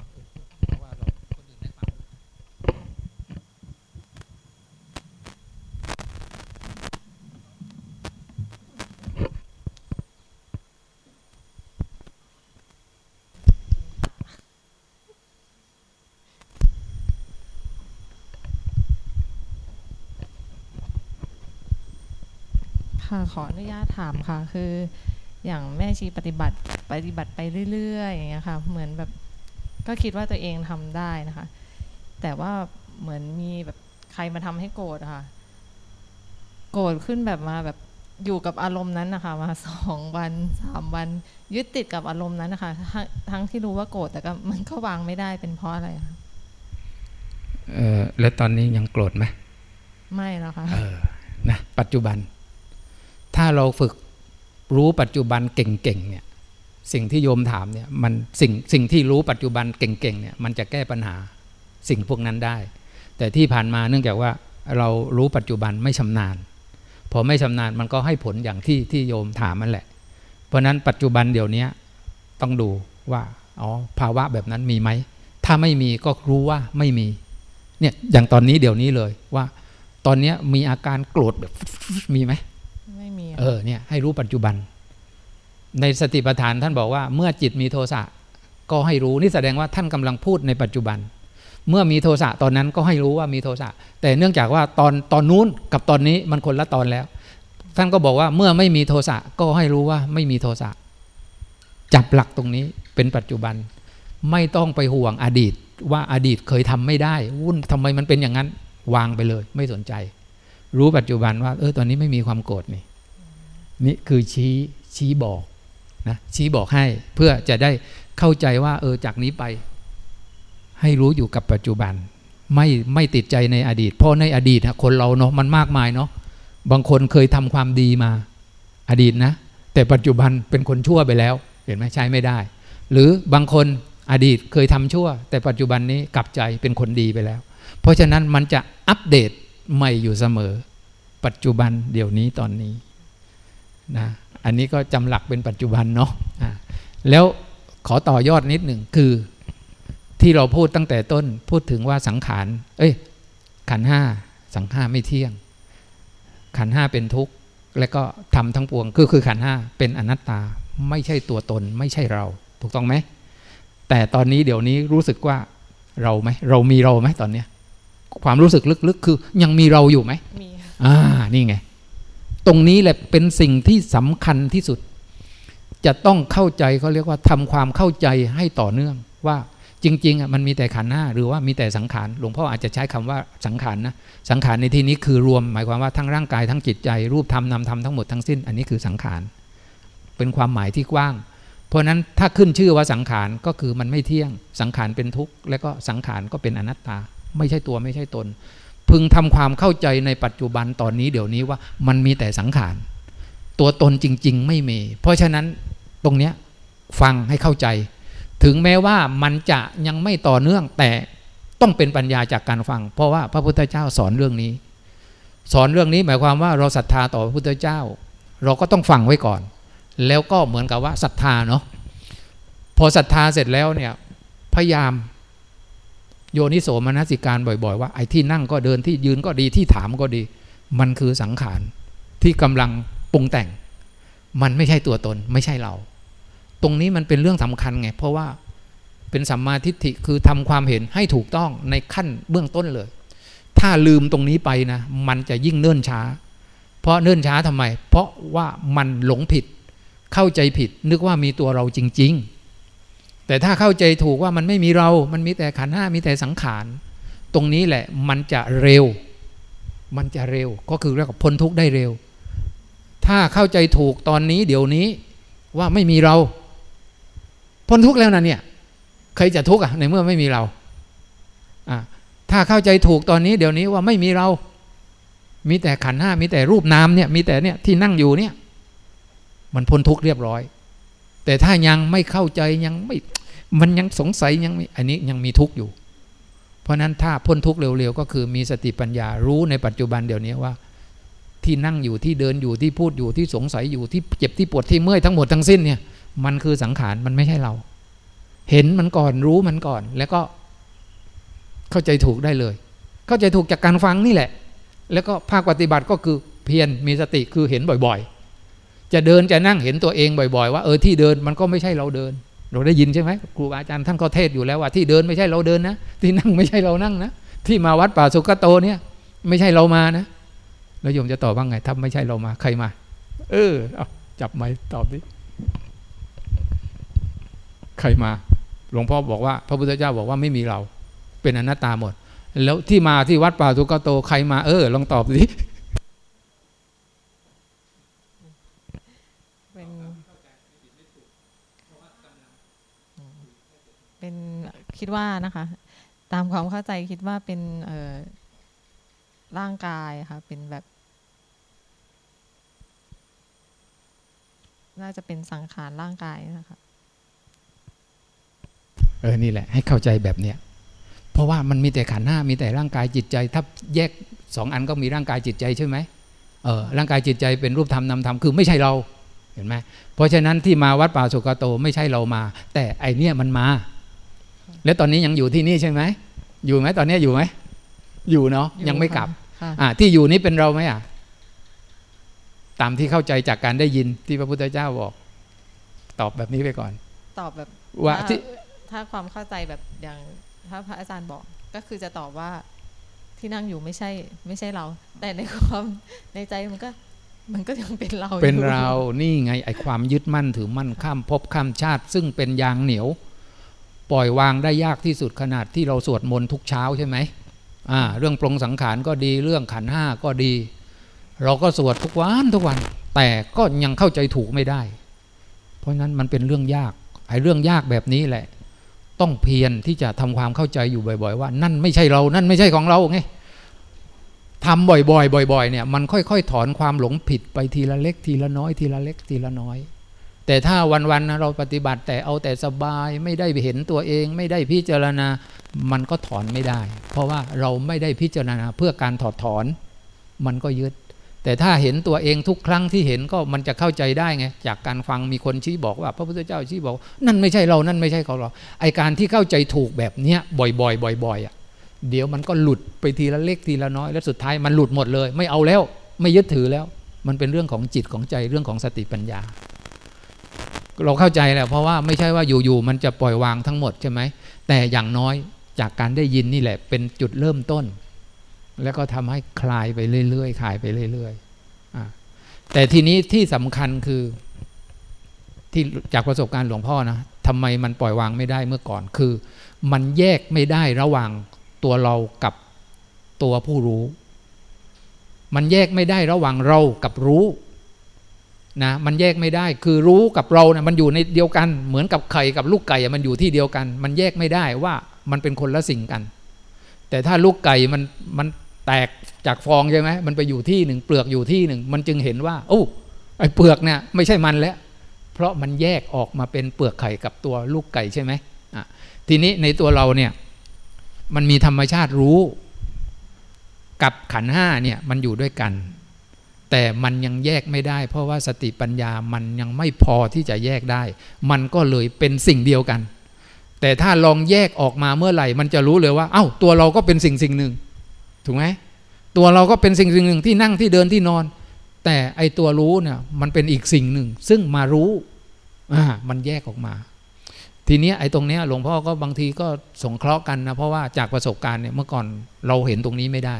ค่ะขออนุญาตถามค่ะ คือ อย่างแม่ชีปฏิบัติปฏิบัติไปเรื่อยๆอย่างเงี้ยค่ะ เหมือนแบบก็คิดว่าตัวเองทำได้นะคะ แต่ว่าเหมือนมีแบบใครมาทำให้โกรธค่ะ โกรธขึ้นแบบมาแบบอยู่กับอารมณ์นั้นนะคะ มาสองวันสามวัน ยึดติดกับอารมณ์นั้นนะคะ ทั้งที่รู้ว่าโกรธแต่ก็มันก็วางไม่ได้เป็นเพราะอะไรคะเออแล้วตอนนี้ยังโกรธไหมไม่แล้วค่ะเออนะปัจจุบัน ถ้าเราฝึกรู้ปัจจุบันเก่งๆเนี่ยสิ่งที่โยมถามเนี่ยมันสิ่งสิ่งที่รู้ปัจจุบันเก่งๆเนี่ยมันจะแก้ปัญหาสิ่งพวกนั้นได้ แต่ที่ผ่านมาเนื่องจากว่าเรารู้ปัจจุบันไม่ชำนาญ พอไม่ชำนาญมันก็ให้ผลอย่างที่ที่โยมถามมันแหละ เพราะนั้นปัจจุบันเดี๋ยวนี้ต้องดูว่าอ๋อภาวะแบบนั้นมีไหม ถ้าไม่มีก็รู้ว่าไม่มีเนี่ยอย่างตอนนี้เดี๋ยวนี้เลยว่า ตอนนี้มีอาการโกรธแบบมีไหม เออเนี่ยให้รู้ปัจจุบัน ในสติปัฏฐานท่านบอกว่าเมื่อจิตมีโทสะก็ให้รู้นี่แสดงว่าท่านกำลังพูดในปัจจุบัน เมื่อมีโทสะตอนนั้นก็ให้รู้ว่ามีโทสะแต่เนื่องจากว่าตอนตอนนู้นกับตอนนี้มันคนละตอนแล้ว ท่านก็บอกว่าเมื่อไม่มีโทสะก็ให้รู้ว่าไม่มีโทสะจับหลักตรงนี้เป็นปัจจุบัน ไม่ต้องไปห่วงอดีตว่าอดีตเคยทำไม่ได้วุ่นทำไมมันเป็นอย่างนั้นวางไปเลย ไม่สนใจ รู้ปัจจุบันว่าเออตอนนี้ไม่มีความโกรธนี่ นี่คือชี้ชี้บอกนะชี้บอกให้เพื่อจะได้เข้าใจว่าเออจากนี้ไป ให้รู้อยู่กับปัจจุบัน ไม่ไม่ติดใจในอดีต เพราะในอดีตคนเราเนาะมันมากมายเนาะบางคนเคยทำความดีมา อดีตนะ แต่ปัจจุบันเป็นคนชั่วไปแล้ว เห็นไหมใช้ไม่ได้ หรือบางคนอดีตเคยทำชั่ว แต่ปัจจุบันนี้กลับใจเป็นคนดีไปแล้ว เพราะฉะนั้นมันจะอัปเดตใหม่อยู่เสมอ ปัจจุบันเดี๋ยวนี้ตอนนี้ นะอันนี้ก็จำหลักเป็นปัจจุบันเนาะะแล้วขอต่อยอดนิดหนึ่งคือที่เราพูดตั้งแต่ต้นพูดถึงว่าสังขาร เอ้ย ขันห้าสังห้าไม่เที่ยง ขันห้าเป็นทุกข์ และก็ทำทั้งปวงคือคือขันห้าเป็นอนัตตาไม่ใช่ตัวตนไม่ใช่เรา ถูกต้องไหม แต่ตอนนี้เดี๋ยวนี้รู้สึกว่าเราไหมเรามีเราไหมตอนเนี้ยความรู้สึกลึกๆ คือยังมีเราอยู่ไหมมีอ่านี่ไง ตรงนี้แหละเป็นสิ่งที่สำคัญที่สุด จะต้องเข้าใจเขาเรียกว่าทำความเข้าใจให้ต่อเนื่องว่าจริงๆอะมันมีแต่ขันห้าหรือว่ามีแต่สังขารหลวงพ่ออาจจะใช้คำว่าสังขารนะสังขารในที่นี้คือรวม หมายความว่าทั้งร่างกายทั้งจิตใจ รูปธรรมนามธรรมทั้งหมดทั้งสิ้น อันนี้คือสังขารเป็นความหมายที่กว้าง เพราะนั้นถ้าขึ้นชื่อว่าสังขารก็คือมันไม่เที่ยง สังขารเป็นทุกข์และก็สังขารก็เป็นอนัตตา ไม่ใช่ตัวไม่ใช่ตน พึงทำความเข้าใจในปัจจุบันตอนนี้เดี๋ยวนี้ว่ามันมีแต่สังขาร ตัวตนจริง ๆ ไม่มี เพราะฉะนั้นตรงเนี้ยฟังให้เข้าใจ ถึงแม้ว่ามันจะยังไม่ต่อเนื่องแต่ต้องเป็นปัญญาจากการฟัง เพราะว่าพระพุทธเจ้าสอนเรื่องนี้ สอนเรื่องนี้หมายความว่าเราศรัทธาต่อพระพุทธเจ้า เราก็ต้องฟังไว้ก่อน แล้วก็เหมือนกับว่าศรัทธาเนาะพอศรัทธาเสร็จแล้วเนี่ยพยายาม โยนิโสมนสิการบ่อยๆ ว่าไอ้ที่นั่งก็เดินที่ยืนก็ดีที่ถามก็ดี มันคือสังขารที่กำลังปรุงแต่ง มันไม่ใช่ตัวตนไม่ใช่เรา ตรงนี้มันเป็นเรื่องสำคัญไง เพราะว่าเป็นสัมมาทิฏฐิคือทำความเห็นให้ถูกต้องในขั้นเบื้องต้นเลย ถ้าลืมตรงนี้ไปนะ มันจะยิ่งเนิ่นช้า เพราะเนิ่นช้าทำไม เพราะว่ามันหลงผิด เข้าใจผิด นึกว่ามีตัวเราจริง ๆ แต่ถ้าเข้าใจถูกว่ามันไม่มีเรา มันมีแต่ขันห้ามีแต่สังขาร ตรงนี้แหละมันจะเร็ว มันจะเร็ว ก็คือเรียกว่าพ้นทุกข์ได้เร็ว ถ้าเข้าใจถูกตอนนี้เดี๋ยวนี้ว่าไม่มีเรา พ้นทุกข์แล้วนะเนี่ย ใครจะทุกข์อะในเมื่อไม่มีเรา อ่าถ้าเข้าใจถูกตอนนี้เดี๋ยวนี้ว่าไม่มีเรา มีแต่ขันห้ามีแต่รูปนามเนี่ย มีแต่เนี่ยที่นั่งอยู่เนี่ย มันพ้นทุกข์เรียบร้อยแต่ถ้ายังไม่เข้าใจยังไม่ มันยังสงสัยยังอันนี้ยังมีทุกข์อยู่ เพราะนั้นถ้าพ้นทุกข์เร็วๆ ก็คือมีสติปัญญารู้ในปัจจุบันเดี๋ยวนี้ว่า ที่นั่งอยู่ที่เดินอยู่ที่พูดอยู่ที่สงสัยอยู่ที่เจ็บที่ปวดที่เมื่อยทั้งหมดทั้งสิ้นเนี่ย มันคือสังขารมันไม่ใช่เรา เห็นมันก่อนรู้มันก่อน แล้วก็เข้าใจถูกได้เลย เข้าใจถูกจากการฟังนี่แหละ แล้วก็ภาคปฏิบัติก็คือเพียรมีสติคือเห็นบ่อยๆ จะเดินจะนั่งเห็นตัวเองบ่อย ๆ ว่าเออที่เดินมันก็ไม่ใช่เราเดิน เราได้ยินใช่ไหมครูอาจารย์ท่านก็เทศอยู่แล้วว่าที่เดินไม่ใช่เราเดินนะ ที่นั่งไม่ใช่เรานั่งนะ ที่มาวัดป่าสุกโตเนี่ย ไม่ใช่เรามานะแล้วโยมจะตอบว่าไงถ้าไม่ใช่เรามาใครมา เออเอาจับไม้ตอบดิใครมา หลวงพ่อบอกว่า พระพุทธเจ้าบอกว่าไม่มีเรา เป็นอนัตตาหมด แล้วที่มาที่วัดป่าทุกโตใครมาเออลองตอบสิเป็น เป็นคิดว่านะคะ ตามความเข้าใจคิดว่าเป็นเออร่างกายค่ะ เป็นแบบ น่าจะเป็นสังขารร่างกายนะคะเออนี่แหละ ให้เข้าใจแบบเนี้ยเพราะว่ามันมีแต่ขันห้ามีแต่ร่างกายจิตใจ ถ้าแยกสองอันก็มีร่างกายจิตใจใช่ไหมเออร่างกายจิตใจเป็นรูปธรรมนามธรรมคือไม่ใช่เราเห็นไหมเพราะฉะนั้นที่มาวัดป่าสุกโตไม่ใช่เรามา แต่ไอเนี้ยมันมา แล้วตอนนี้ยังอยู่ที่นี่ใช่ไหมอยู่ไหมตอนนี้อยู่ไหมอยู่เนาะยังไม่กลับอ่าที่อยู่นี้เป็นเราไหมอะตามที่เข้าใจจากการได้ยินที่พระพุทธเจ้าบอก ตอบแบบนี้ไปก่อน ตอบแบบว่าที่ถ้าความเข้าใจแบบอย่างถ้าพระอาจารย์บอกก็คือจะตอบว่าที่นั่งอยู่ไม่ใช่ ไม่ใช่เรา แต่ในความในใจมันก็มันก็ยังเป็นเรา เป็นเรานี่ไงไอความยึดมั่นถือมั่นข้ามภพข้ามชาติ ซึ่งเป็นยางเหนียว ปล่อยวางได้ยากที่สุดขนาดที่เราสวดมนต์ทุกเช้าใช่ไหมอ่าเรื่องปรงสังขารก็ดีเรื่องขันห้าก็ดี เราก็สวดทุกวันทุกวัน แต่ก็ยังเข้าใจถูกไม่ได้ เพราะนั้นมันเป็นเรื่องยากไอ้เรื่องยากแบบนี้แหละ ต้องเพียรที่จะทำความเข้าใจอยู่บ่อย ๆ ว่า นั่นไม่ใช่เรานั่นไม่ใช่ของเราไงทำบ่อยๆบ่อย ๆ เนี่ยมันค่อย ๆ ถอนความหลงผิดไปทีละเล็ก ทีละน้อยทีละเล็กทีละน้อย แต่ถ้าวันๆเราปฏิบัติแต่เอาแต่สบายไม่ได้เห็นตัวเอง ไม่ได้พิจารณามันก็ถอนไม่ได้ เพราะว่าเราไม่ได้พิจารณาเพื่อการถอดถอนมันก็ยึด แต่ถ้าเห็นตัวเองทุกครั้งที่เห็นก็มันจะเข้าใจได้ไงจากการฟังมีคนชี้บอกว่า พระพุทธเจ้าชี้บอก นั่นไม่ใช่เรานั่นไม่ใช่เขาเราไอการที่เข้าใจถูกแบบเนี้ยบ่อยๆบ่อยๆอะเดี๋ยวมันก็หลุดไปทีละเล็กทีละน้อย แล้วสุดท้ายมันหลุดหมดเลย ไม่เอาแล้วไม่ยึดถือแล้ว มันเป็นเรื่องของจิตของใจเรื่องของสติปัญญา เราเข้าใจแหละเพราะว่าไม่ใช่ว่าอยู่ๆมันจะปล่อยวางทั้งหมดใช่ไหมแต่อย่างน้อยจากการได้ยินนี่แหละเป็นจุดเริ่มต้น แล้วก็ทำให้คลายไปเรื่อยๆคลายไปเรื่อยๆแต่ทีนี้ที่สำคัญคือที่จากประสบการณ์หลวงพ่อนะทำไมมันปล่อยวางไม่ได้เมื่อก่อนคือ มันแยกไม่ได้ระหว่างตัวเรากับตัวผู้รู้ มันแยกไม่ได้ระหว่างเรากับรู้ นะมันแยกไม่ได้คือรู้กับเราเนะ่ยมันอยู่ในเดียวกัน เหมือนกับไข่กับลูกไก่มันอยู่ที่เดียวกัน มันแยกไม่ได้ว่ามันเป็นคนละสิ่งกัน แต่ถ้าลูกไก่มันมันแตกจากฟองใช่ไหมมันไปอยู่ที่หนึ่งเปลือกอยู่ที่หนึ่งมันจึงเห็นว่าโอ้ไอ้เปลือกเนี่ยไม่ใช่มันแล้วเพราะมันแยกออกมาเป็นเปลือกไข่กับตัวลูกไก่ใช่ไหมอะทีนี้ในตัวเราเนี่ยมันมีธรรมชาติรู้ กับขันห้าเนี่ยมันอยู่ด้วยกัน แต่มันยังแยกไม่ได้ เพราะว่าสติปัญญามันยังไม่พอที่จะแยกได้ มันก็เลยเป็นสิ่งเดียวกัน แต่ถ้าลองแยกออกมาเมื่อไหร่ มันจะรู้เลยว่า เอา้าตัวเราก็เป็นสิ่งสิ่งหนึ่ง ถูกไหมตัวเราก็เป็นสิ่งสิ่งหนึ่งที่นั่งที่เดินที่นอน แต่ไอตัวรู้เนี่ยมันเป็นอีกสิ่งหนึ่ง ซึ่งมารู้อ่ามันแยกออกมา ทีนี้ไอ้ตรงเนี้ยหลวงพ่อก็บางทีก็สงเคราะห์กันนะเพราะว่าจากประสบการณ์เนี่ยเมื่อก่อนเราเห็นตรงนี้ไม่ได้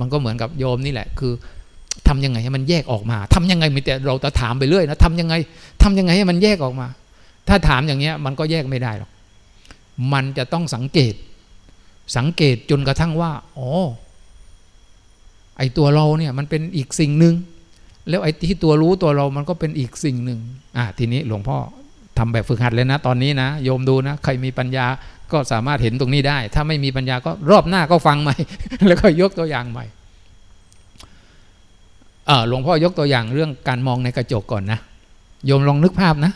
มันก็เหมือนกับโยมนี่แหละ คือ ทำยังไงให้มันแยกออกมาทำยังไงมีแต่เราจะถามไปเรื่อยนะทำยังไงทำยังไงให้มันแยกออกมา ถ้าถามอย่างเงี้ยมันก็แยกไม่ได้หรอกมันจะต้องสังเกต สังเกตจนกระทั่งว่าอ๋อไอตัวเราเนี่ยมันเป็นอีกสิ่งหนึ่งแล้วไอ้ที่ตัวรู้ตัวเรามันก็เป็นอีกสิ่งหนึ่งอะทีนี้หลวงพ่อทำแบบฝึกหัดเลยนะ ตอนนี้นะโยมดูนะใครมีปัญญาก็สามารถเห็นตรงนี้ได้ ถ้าไม่มีปัญญาก็รอบหน้าก็ฟังใหม่ แล้วก็ยกตัวอย่างใหม่ หลวงพ่อยกตัวอย่างเรื่องการมองในกระจกก่อนนะโยมลองนึกภาพนะ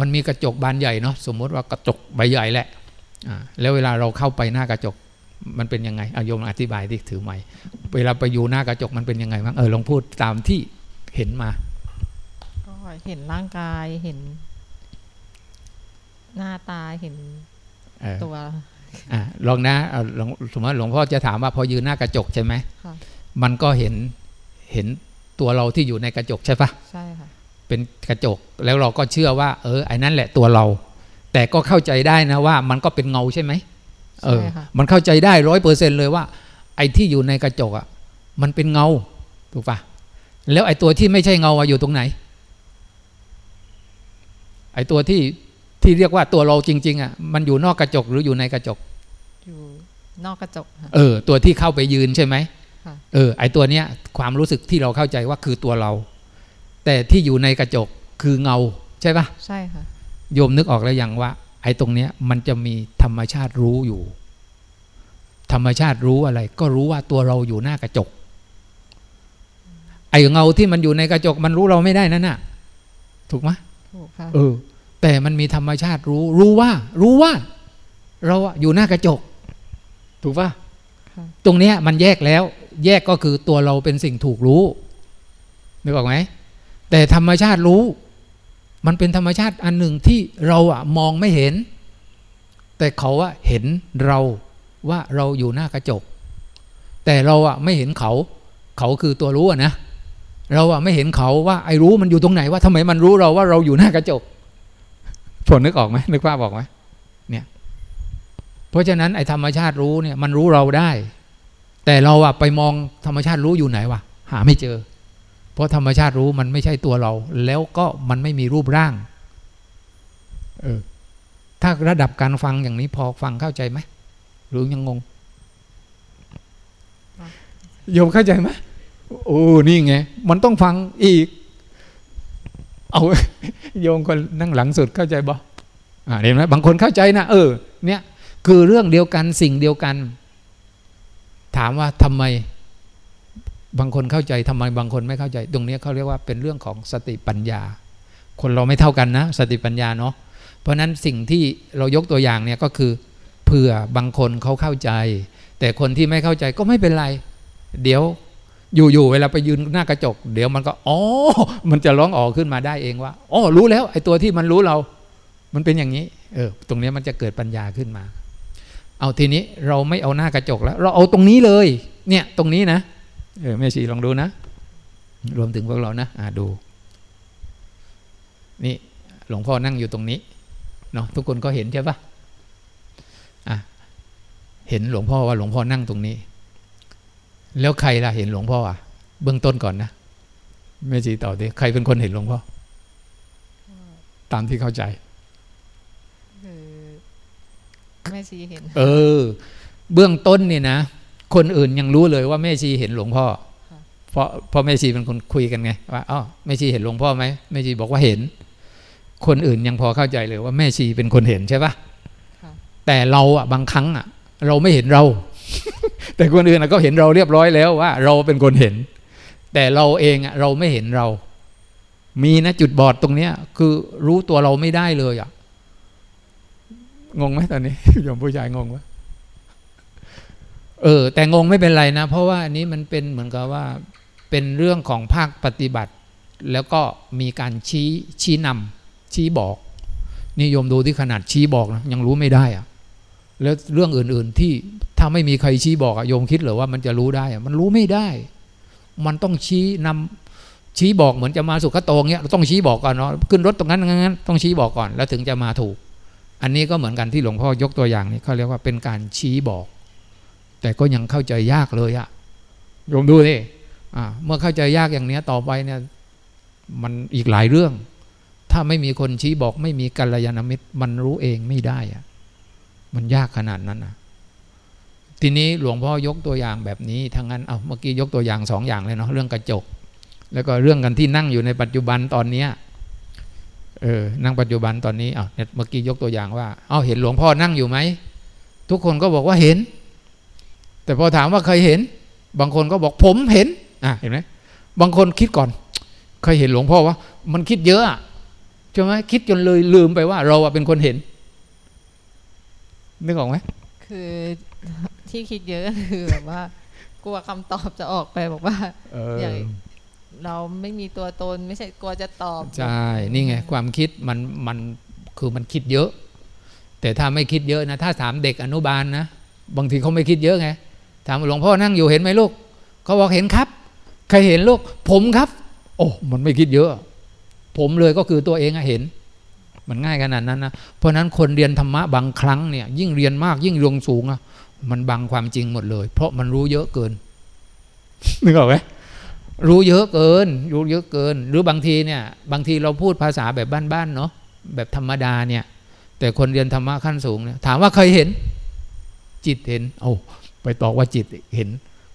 มันมีกระจกบานใหญ่เนาะสมมติว่ากระจกใบใหญ่แหละแล้วเวลาเราเข้าไปหน้ากระจกมันเป็นยังไงอโยมอธิบายที่ถือใหม่เวลาไปอยู่หน้ากระจกมันเป็นยังไงบ้างเออลองพูดตามที่เห็นมาเห็นร่างกายเห็น หน้าตาเห็นตัวอ่าลองนะหลวงสมมติหลวงพ่อจะถามว่าพอยืนหน้ากระจกใช่ไหมมันก็เห็น เห็นตัวเราที่อยู่ในกระจกใช่ปะใช่ค่ะเป็นกระจกแล้วเราก็เชื่อว่า เออไอ้นั่นแหละตัวเรา แต่ก็เข้าใจได้นะว่ามันก็เป็นเงาใช่ไหมเออ มันเข้าใจได้ร้อยเปอร์เซ็นเลยว่า ไอ้ที่อยู่ในกระจกอะมันเป็นเงาถูกปะแล้วไอ้ตัวที่ไม่ใช่เงาอยู่ตรงไหน ไอ้ตัวที่ที่เรียกว่าตัวเราจริง ๆอะมันอยู่นอกกระจกหรืออยู่ในกระจกอยู่นอกกระจกเออ ตัวที่เข้าไปยืนใช่ไหม เออ ไอ้ตัวเนี้ยความรู้สึกที่เราเข้าใจว่าคือตัวเรา แต่ที่อยู่ในกระจกคือเงาใช่ปะใช่ค่ะ โยมนึกออกแล้วยังว่า ไอ้ตรงเนี้ยมันจะมีธรรมชาติรู้อยู่ ธรรมชาติรู้อะไร ก็รู้ว่าตัวเราอยู่หน้ากระจก ไอ้เงาที่มันอยู่ในกระจกมันรู้เราไม่ได้นั่นน่ะ ถูกไหมเออ แต่มันมีธรรมชาติรู้ รู้ว่า รู้ว่า เราอยู่หน้ากระจก ถูกปะตรงเนี้ยมันแยกแล้ว แยกก็คือตัวเราเป็นสิ่งถูกรู้นึกออกไหมแต่ธรรมชาติรู้ มันเป็นธรรมชาติอันหนึ่งที่เราอะมองไม่เห็น แต่เขาอะเห็นเราว่าเราอยู่หน้ากระจก แต่เราอะไม่เห็นเขา เขาคือตัวรู้อะนะเราอะไม่เห็นเขาว่าไอ้รู้มันอยู่ตรงไหนว่าทำไมมันรู้เราว่าเราอยู่หน้ากระจกผลนึกออกไหมนึกภาพบอกไหมเนี่ยเพราะฉะนั้นไอ้ธรรมชาติรู้เนี่ยมันรู้เราได้ แต่เราอะไปมองธรรมชาติรู้อยู่ไหนวะหาไม่เจอ เพราะธรรมชาติรู้มันไม่ใช่ตัวเรา แล้วก็มันไม่มีรูปร่างเออถ้าระดับการฟังอย่างนี้พอฟังเข้าใจไหมหรือยังงงโยมเข้าใจไหมโอ้นี่ไง มันต้องฟังอีก เอาโยงคนนั่งหลังสุดเข้าใจบ่เห็นไหมบางคนเข้าใจนะเออ เนี่ย คือเรื่องเดียวกันสิ่งเดียวกัน ถามว่าทำไมบางคนเข้าใจทำไมบางคนไม่เข้าใจ ตรงนี้เขาเรียกว่าเป็นเรื่องของสติปัญญา คนเราไม่เท่ากันนะ สติปัญญาเนาะเพราะนั้นสิ่งที่เรายกตัวอย่างเนี่ยก็คือเผื่อบางคนเขาเข้าใจ แต่คนที่ไม่เข้าใจก็ไม่เป็นไร เดี๋ยวอยู่ๆเวลาไปยืนหน้ากระจก เดี๋ยวมันก็อ๋อมันจะร้องออกขึ้นมาได้เองว่าอ๋อรู้แล้วไอ้ตัวที่มันรู้เรา มันเป็นอย่างนี้ เออ ตรงนี้มันจะเกิดปัญญาขึ้นมา เอาทีนี้เราไม่เอาหน้ากระจกแล้ว เราเอาตรงนี้เลย เนี่ยตรงนี้นะเออแม่ชีลองดูนะ รวมถึงพวกเรานะอ่าดู นี่หลวงพ่อนั่งอยู่ตรงนี้เนาะทุกคนก็เห็นใช่ปะอะเห็นหลวงพ่อว่าหลวงพ่อนั่งตรงนี้ แล้วใครล่ะเห็นหลวงพ่ออะ เบื้องต้นก่อนนะแม่ชีตอบดิใครเป็นคนเห็นหลวงพ่อตามที่เข้าใจ คือ แม่ชีเห็น เออ เบื้องต้นนี่นะ คนอื่นยังรู้เลยว่าแม่ชีเห็นหลวงพ่อค่ะเพราะเพราะแม่ชีเป็นคนคุยกันไงว่าอ๋อแม่ชีเห็นหลวงพ่อไหมแม่ชีบอกว่าเห็น คนอื่นยังพอเข้าใจเลยว่าแม่ชีเป็นคนเห็นใช่ปะค่ะแต่เราอะบางครั้งอะ เราไม่เห็นเรา แต่คนอื่นน่ะก็เห็นเราเรียบร้อยแล้วว่า เราเป็นคนเห็น แต่เราเองอะเราไม่เห็นเรา มีนะจุดบอดตรงเนี้ย คือรู้ตัวเราไม่ได้เลยอะ งงไหมตอนนี้โยมผู้ชายงงไหมเออ แต่งงไม่เป็นไรนะ เพราะว่าอันนี้มันเป็นเหมือนกับว่าเป็นเรื่องของภาคปฏิบัติ แล้วก็มีการชี้ชี้นำชี้บอกนี่โยมดูที่ขนาดชี้บอกนะยังรู้ไม่ได้อะแล้วเรื่องอื่น ๆที่ถ้าไม่มีใครชี้บอกอะโยมคิดเหรือว่ามันจะรู้ได้อะมันรู้ไม่ได้ มันต้องชี้นำชี้บอกเหมือนจะมาสุขโตงเนี้ยเราต้องชี้บอกก่อนเนาะขึ้นรถตรงนั้นงั้นต้องชี้บอกก่อน แล้วถึงจะมาถูก อันนี้ก็เหมือนกันที่หลวงพ่อยกตัวอย่างนี้เขาเรียกว่าเป็นการชี้บอก แต่ก็ยังเข้าใจยากเลยอะโยมดูนี่เมื่อเข้าใจยากอย่างนี้ต่อไปเนี่ยมันอีกหลายเรื่อง ถ้าไม่มีคนชี้บอกไม่มีกัลยาณมิตร มันรู้เองไม่ได้อะมันยากขนาดนั้นนะทีนี้หลวงพ่อยกตัวอย่างแบบนี้ทางนั้นเอาเมื่อกี้ยกตัวอย่างสองอย่างเลยเนาะเรื่องกระจก แล้วก็เรื่องกันที่นั่งอยู่ในปัจจุบันตอนเนี้ย ออนั่งปัจจุบันตอนนี้เอาเนี่ยเมื่อกี้ยกตัวอย่างว่าเอาเห็นหลวงพ่อนั่งอยู่ไหมทุกคนก็บอกว่าเห็น แต่พอถามว่าเคยเห็น บางคนก็บอกผมเห็นอะเห็นไหมบางคนคิดก่อน เคยเห็นหลวงพ่อว่ามันคิดเยอะอะใช่ไหมคิดจนเลยลืมไปว่า เราอะเป็นคนเห็น นึกออกไหมคือที่คิดเยอะก็คือแบบว่า กลัวคำตอบจะออกไปบอกว่าเอออย่าง เราไม่มีตัวตนไม่ใช่กลัวจะตอบ ใช่ นี่ไง ความคิดมันมันคือมันคิดเยอะ แต่ถ้าไม่คิดเยอะนะ ถ้าถามเด็กอนุบาลนะบางทีเขาไม่คิดเยอะไงถามว่าหลวงพ่อนั่งอยู่เห็นไหมลูกเขาบอกเห็นครับ ใครเห็นลูก ผมครับ โอ้มันไม่คิดเยอะ ผมเลยก็คือตัวเองอะเห็น มันง่ายขนาดนั้นนะเพราะฉะนั้นคนเรียนธรรมะบางครั้งเนี่ยยิ่งเรียนมากยิ่งลงสูงอะมันบังความจริงหมดเลย เพราะมันรู้เยอะเกินนึกออกไหม รู้เยอะเกิน รู้เยอะเกิน หรือบางทีเนี่ย บางทีเราพูดภาษาแบบบ้านๆเนาะแบบธรรมดาเนี่ย แต่คนเรียนธรรมะขั้นสูงเนี่ยถามว่าเคยเห็น จิตเห็น โอ้ไปตอบว่าจิตเห็น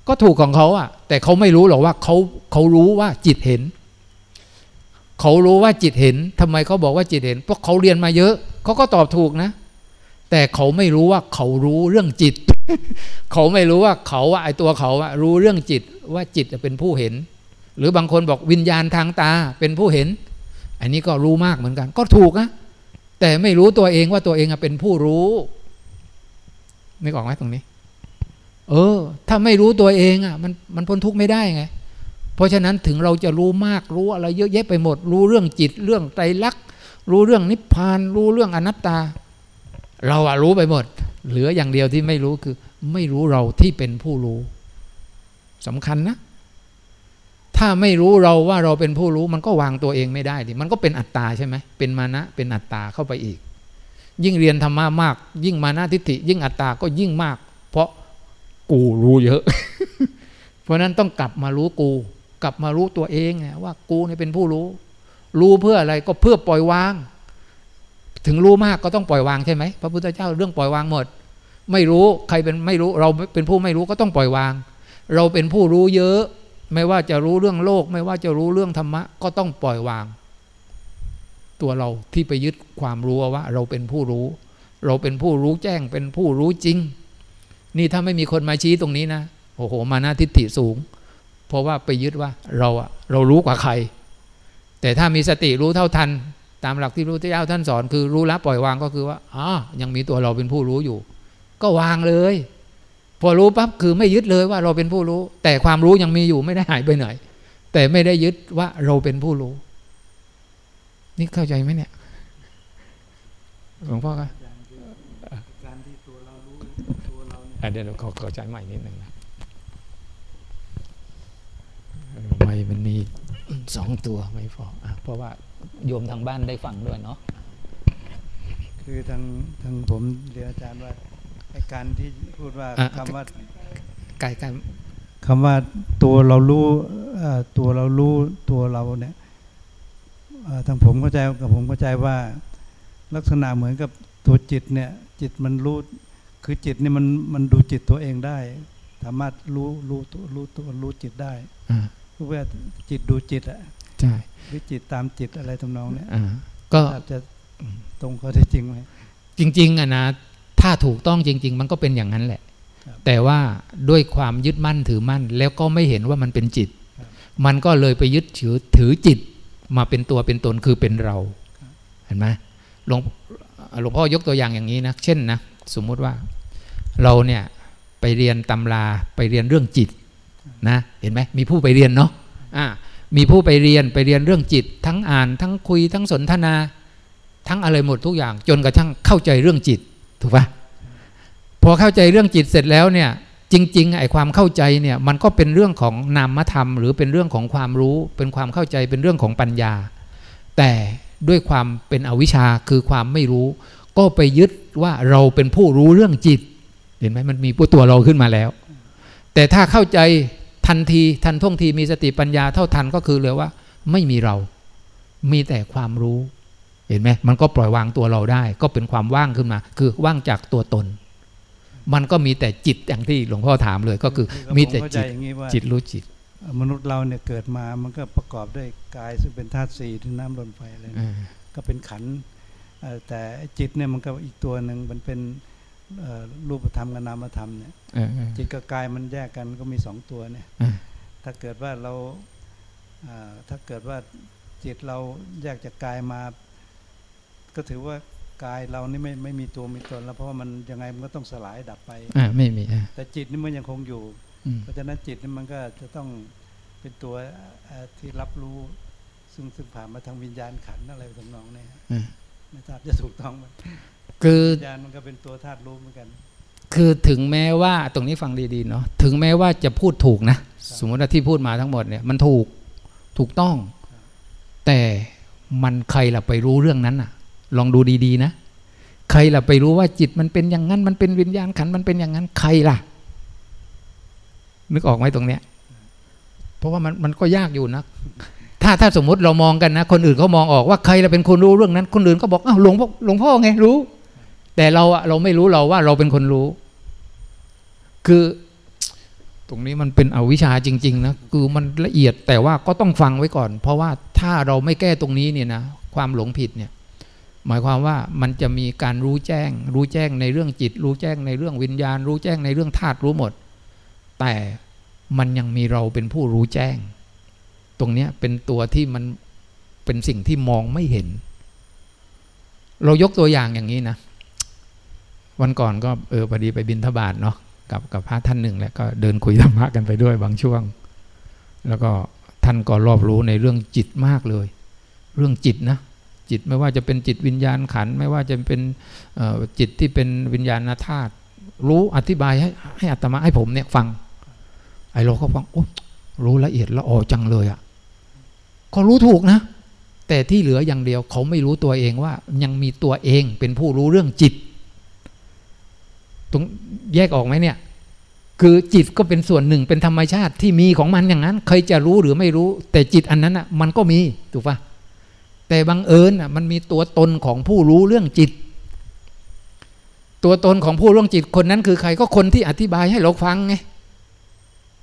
ก็ถูกของเขาอะแต่เขาไม่รู้หรอกว่าเขาเขารู้ว่าจิตเห็น เขารู้ว่าจิตเห็นทำไมเขาบอกว่าจิตเห็นเพราะเขาเรียนมาเยอะเขาก็ตอบถูกนะ แต่เขาไม่รู้ว่าเขารู้เรื่องจิต เขาไม่รู้ว่าเขาว่าไอตัวเขาอะรู้เรื่องจิตว่าจิตเป็นผู้เห็น หรือบางคนบอกวิญญาณทางตาเป็นผู้เห็น อันนี้ก็รู้มากเหมือนกัน ก็ถูกนะแต่ไม่รู้ตัวเองว่าตัวเองเป็นผู้รู้นึกออกไหมตรงนี้ เออ ถ้าไม่รู้ตัวเองอะ มันมันพ้นทุกข์ไม่ได้ไงเพราะฉะนั้นถึงเราจะรู้มากรู้อะไรเยอะแยะไปหมด รู้เรื่องจิต เรื่องไตรลักษณ์รู้เรื่องนิพพาน รู้เรื่องอนัตตา เราอะรู้ไปหมด เหลืออย่างเดียวที่ไม่รู้คือ ไม่รู้เราที่เป็นผู้รู้สำคัญนะ ถ้าไม่รู้เราว่าเราเป็นผู้รู้ มันก็วางตัวเองไม่ได้ดิมันก็เป็นอัตตาใช่ไหมเป็นมานะเป็นอัตตาเข้าไปอีก ยิ่งเรียนธรรมะมาก ยิ่งมานะทิฏฐิ ยิ่งอัตตาก็ยิ่งมาก เพราะกูรู้เยอะ เพราะนั้นต้องกลับมารู้กู กลับมารู้ตัวเองไงว่ากูเนี่ยเป็นผู้รู้ รู้เพื่ออะไรก็เพื่อปล่อยวาง ถึงรู้มากก็ต้องปล่อยวางใช่ไหมพระพุทธเจ้าเรื่องปล่อยวางหมด ไม่รู้ใครเป็นไม่รู้เราเป็นผู้ไม่รู้ก็ต้องปล่อยวาง เราเป็นผู้รู้เยอะ ไม่ว่าจะรู้เรื่องโลก ไม่ว่าจะรู้เรื่องธรรมะก็ต้องปล่อยวาง ตัวเราที่ไปยึดความรู้ว่า เราเป็นผู้รู้ เราเป็นผู้รู้แจ้งเป็นผู้รู้จริง นี่ถ้าไม่มีคนมาชี้ตรงนี้นะโอ้โหมานาทิฏฐิสูง เพราะว่าไปยึดว่าเราอะเรารู้กว่าใคร แต่ถ้ามีสติรู้เท่าทัน ตามหลักที่พระพุทธเจ้าท่านสอนคือรู้ละปล่อยวางก็คือว่าอ๋อยังมีตัวเราเป็นผู้รู้อยู่ ก็วางเลย พอรู้ปั๊บคือไม่ยึดเลยว่าเราเป็นผู้รู้ แต่ความรู้ยังมีอยู่ไม่ได้หายไปไหน แต่ไม่ได้ยึดว่าเราเป็นผู้รู้ นี่เข้าใจไหมเนี่ยหลวงพ่อครับการที่ตัวเรารู้ตัวเราเนี่ยอะเดี๋ยวเราขอขอใจใหม่นิดหนึ่งนะเออไม่มันมีสองตัวไม่พออะเพราะว่า โยมทางบ้านได้ฟังด้วยเนาะคือทางทางผมเรียนอาจารย์ว่าไอการที่พูดว่าอะคำว่าใกล้ใกล้คำว่าตัวเรารู้เอ่อตัวเรารู้ตัวเราเนี่ยเอ่อทางผมเข้าใจกับผมเข้าใจว่าลักษณะเหมือนกับตัวจิตเนี่ยจิตมันรู้คือจิตเนี่ยมันมันดูจิตตัวเองได้ สามารถรู้รู้ตัวรู้ตัวรู้จิตได้อ่าคือว่าจิตดูจิตอะใช่ หรือจิตตามจิตอะไรทำนองเนี้ยอ่าก็อาจจะตรงข้อเท็จจริงไหมจริง ๆอะนะถ้าถูกต้องจริง ๆ มันก็เป็นอย่างนั้นแหละครับแต่ว่าด้วยความยึดมั่นถือมั่น แล้วก็ไม่เห็นว่ามันเป็นจิตครับมันก็เลยไปยึดถือถือจิตมาเป็นตัวเป็นตนคือเป็นเรา เห็นไหมหลวงหลวงพ่อยกตัวอย่างอย่างนี้นะเช่นนะสมมุติว่าเราเนี่ยไปเรียนตำราไปเรียนเรื่องจิตนะเห็นไหมมีผู้ไปเรียนเนาะอ่า มีผู้ไปเรียนไปเรียนเรื่องจิต ทั้งอ่านทั้งคุยทั้งสนทนา ทั้งอะไรหมดทุกอย่าง จนกระทั่งเข้าใจเรื่องจิตถูกปะพอเข้าใจเรื่องจิตเสร็จแล้วเนี่ยจริงๆไอ้ความเข้าใจเนี่ยมันก็เป็นเรื่องของนามธรรม หรือเป็นเรื่องของความรู้ เป็นความเข้าใจเป็นเรื่องของปัญญา แต่ด้วยความเป็นอวิชชาคือความไม่รู้ ก็ไปยึดว่าเราเป็นผู้รู้เรื่องจิต เห็นไหมมันมีผู้ตัวเราขึ้นมาแล้ว แต่ถ้าเข้าใจ ทันทีทันท่วงทีมีสติปัญญาเท่าทันก็คือเลยว่า ไม่มีเรา มีแต่ความรู้ เห็นไหมมันก็ปล่อยวางตัวเราได้ ก็เป็นความว่างขึ้นมา คือว่างจากตัวตน มันก็มีแต่จิตอย่างที่หลวงพ่อถามเลยก็คือผมมีแต่เข้าใจจิตอย่างนี้ว่าจิตรู้จิต มนุษย์เราเนี่ยเกิดมามันก็ประกอบด้วยกายซึ่งเป็นธาตุสี่ที่น้ำลมไฟอะไรอ่าก็เป็นขันธ์เอ่อแต่ไอ้จิตเนี่ยมันก็อีกตัวหนึ่งมันเป็นเอ่อ รูปธรรมกับนามธรรมเนี่ยเออเออจิตกับกายมันแยกกันก็มีสองตัวเนี่ยอ่าถ้าเกิดว่าเราอ่าถ้าเกิดว่าจิตเราแยกจากกายมา ก็ถือว่ากายเรานี่ไม่ไม่มีตัวมีตนแล้วเพราะว่ามันยังไงมันก็ต้องสลายดับไปอ่าไม่มีอ่าแต่จิตนี่มันยังคงอยู่อืมเพราะฉะนั้นจิตนี่มันก็จะต้องเป็นตัวเอ่อที่รับรู้ ซึ่งซึ่งผ่านมาทางวิญญาณขันธ์อะไรทำนองเนี้อ่าไม่ทราบจะถูกต้องไหม คือวิญญาณมันก็เป็นตัวธาตุรู้เหมือนกัน คือถึงแม้ว่าตรงนี้ฟังดีๆเนาะถึงแม้ว่าจะพูดถูกนะ สมมติว่าที่พูดมาทั้งหมดเนี่ยมันถูกถูกต้อง แต่มันใครล่ะไปรู้เรื่องนั้นน่ะ ลองดูดีๆนะใครล่ะไปรู้ว่าจิตมันเป็นอย่างนั้นมันเป็นวิญญาณขันธ์มันเป็นอย่างนั้นใครล่ะ นึกออกไหมตรงเนี้ย เพราะว่ามันมันก็ยากอยู่นะถ้าถ้าสมมุติเรามองกันนะ คนอื่นเขามองออกว่าใครล่ะเป็นคนรู้เรื่องนั้น คนอื่นก็บอกอ้าวหลวงพ่อหลวงพ่อไงรู้ แต่เราอะเราไม่รู้เราว่าเราเป็นคนรู้ คือตรงนี้มันเป็นอวิชชาจริง ๆ นะ คือมันละเอียดแต่ว่าก็ต้องฟังไว้ก่อน เพราะว่าถ้าเราไม่แก้ตรงนี้เนี่ยนะความหลงผิดเนี่ย หมายความว่ามันจะมีการรู้แจ้ง รู้แจ้งในเรื่องจิต รู้แจ้งในเรื่องวิญญาณ รู้แจ้งในเรื่องธาตุรู้หมด แต่มันยังมีเราเป็นผู้รู้แจ้ง ตรงนี้เป็นตัวที่มันเป็นสิ่งที่มองไม่เห็น เรายกตัวอย่างอย่างนี้นะ วันก่อนก็เออพอดีไปบินทบาทเนาะกับกับพระท่านหนึ่งแล้วก็เดินคุยธรรมะกันไปด้วยบางช่วง แล้วก็ท่านก็รอบรู้ในเรื่องจิตมากเลย เรื่องจิตนะจิตไม่ว่าจะเป็นจิตวิญญาณขัน ไม่ว่าจะเป็นจิตที่เป็นวิญญาณธาตุรู้อธิบายให้ให้อัตมาให้ผมเนี่ยฟัง ไอ้เราก็ฟังโอ้รู้ละเอียดละออจังเลยอะ่ะก็รู้ถูกนะ แต่ที่เหลืออย่างเดียวเขาไม่รู้ตัวเองว่ายังมีตัวเองเป็นผู้รู้เรื่องจิต ตรงแยกออกไหมเนี่ย คือจิตก็เป็นส่วนหนึ่งเป็นธรรมชาติที่มีของมันอย่างนั้น เคยจะรู้หรือไม่รู้ แต่จิตอันนั้นอะมันก็มีถูกปะแต่บังเอิญอะมันมีตัวตนของผู้รู้เรื่องจิต ตัวตนของผู้รู้เรื่องจิตคนนั้นคือใครก็คนที่อธิบายให้เราฟังไง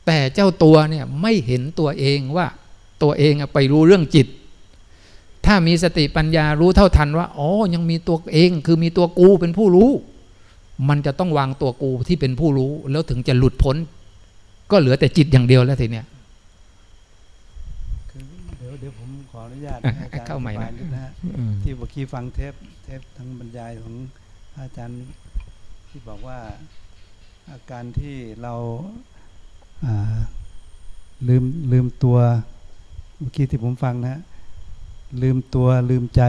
แต่เจ้าตัวเนี่ยไม่เห็นตัวเองว่าตัวเองไปรู้เรื่องจิต ถ้ามีสติปัญญารู้เท่าทันว่า อ๋อ ยังมีตัวเอง คือมีตัวกูเป็นผู้รู้ มันจะต้องวางตัวกูที่เป็นผู้รู้ แล้วถึงจะหลุดพ้น ก็เหลือแต่จิตอย่างเดียวแล้วทีเนี้ยคือเดี๋ยวเดี๋ยวผมขอออนุญาตอะให้อาจารย์เข้าใหม่อธิบนะยนิดนะฮะอืมที่เมื่อกี้ฟังเทปเทปทั้งบรรยายของอาจารย์ที่บอกว่าอาการที่เราอ่าลืมลืมตัวเมื่อกี้ที่ผมฟังนะฮะลืมตัวลืมใจ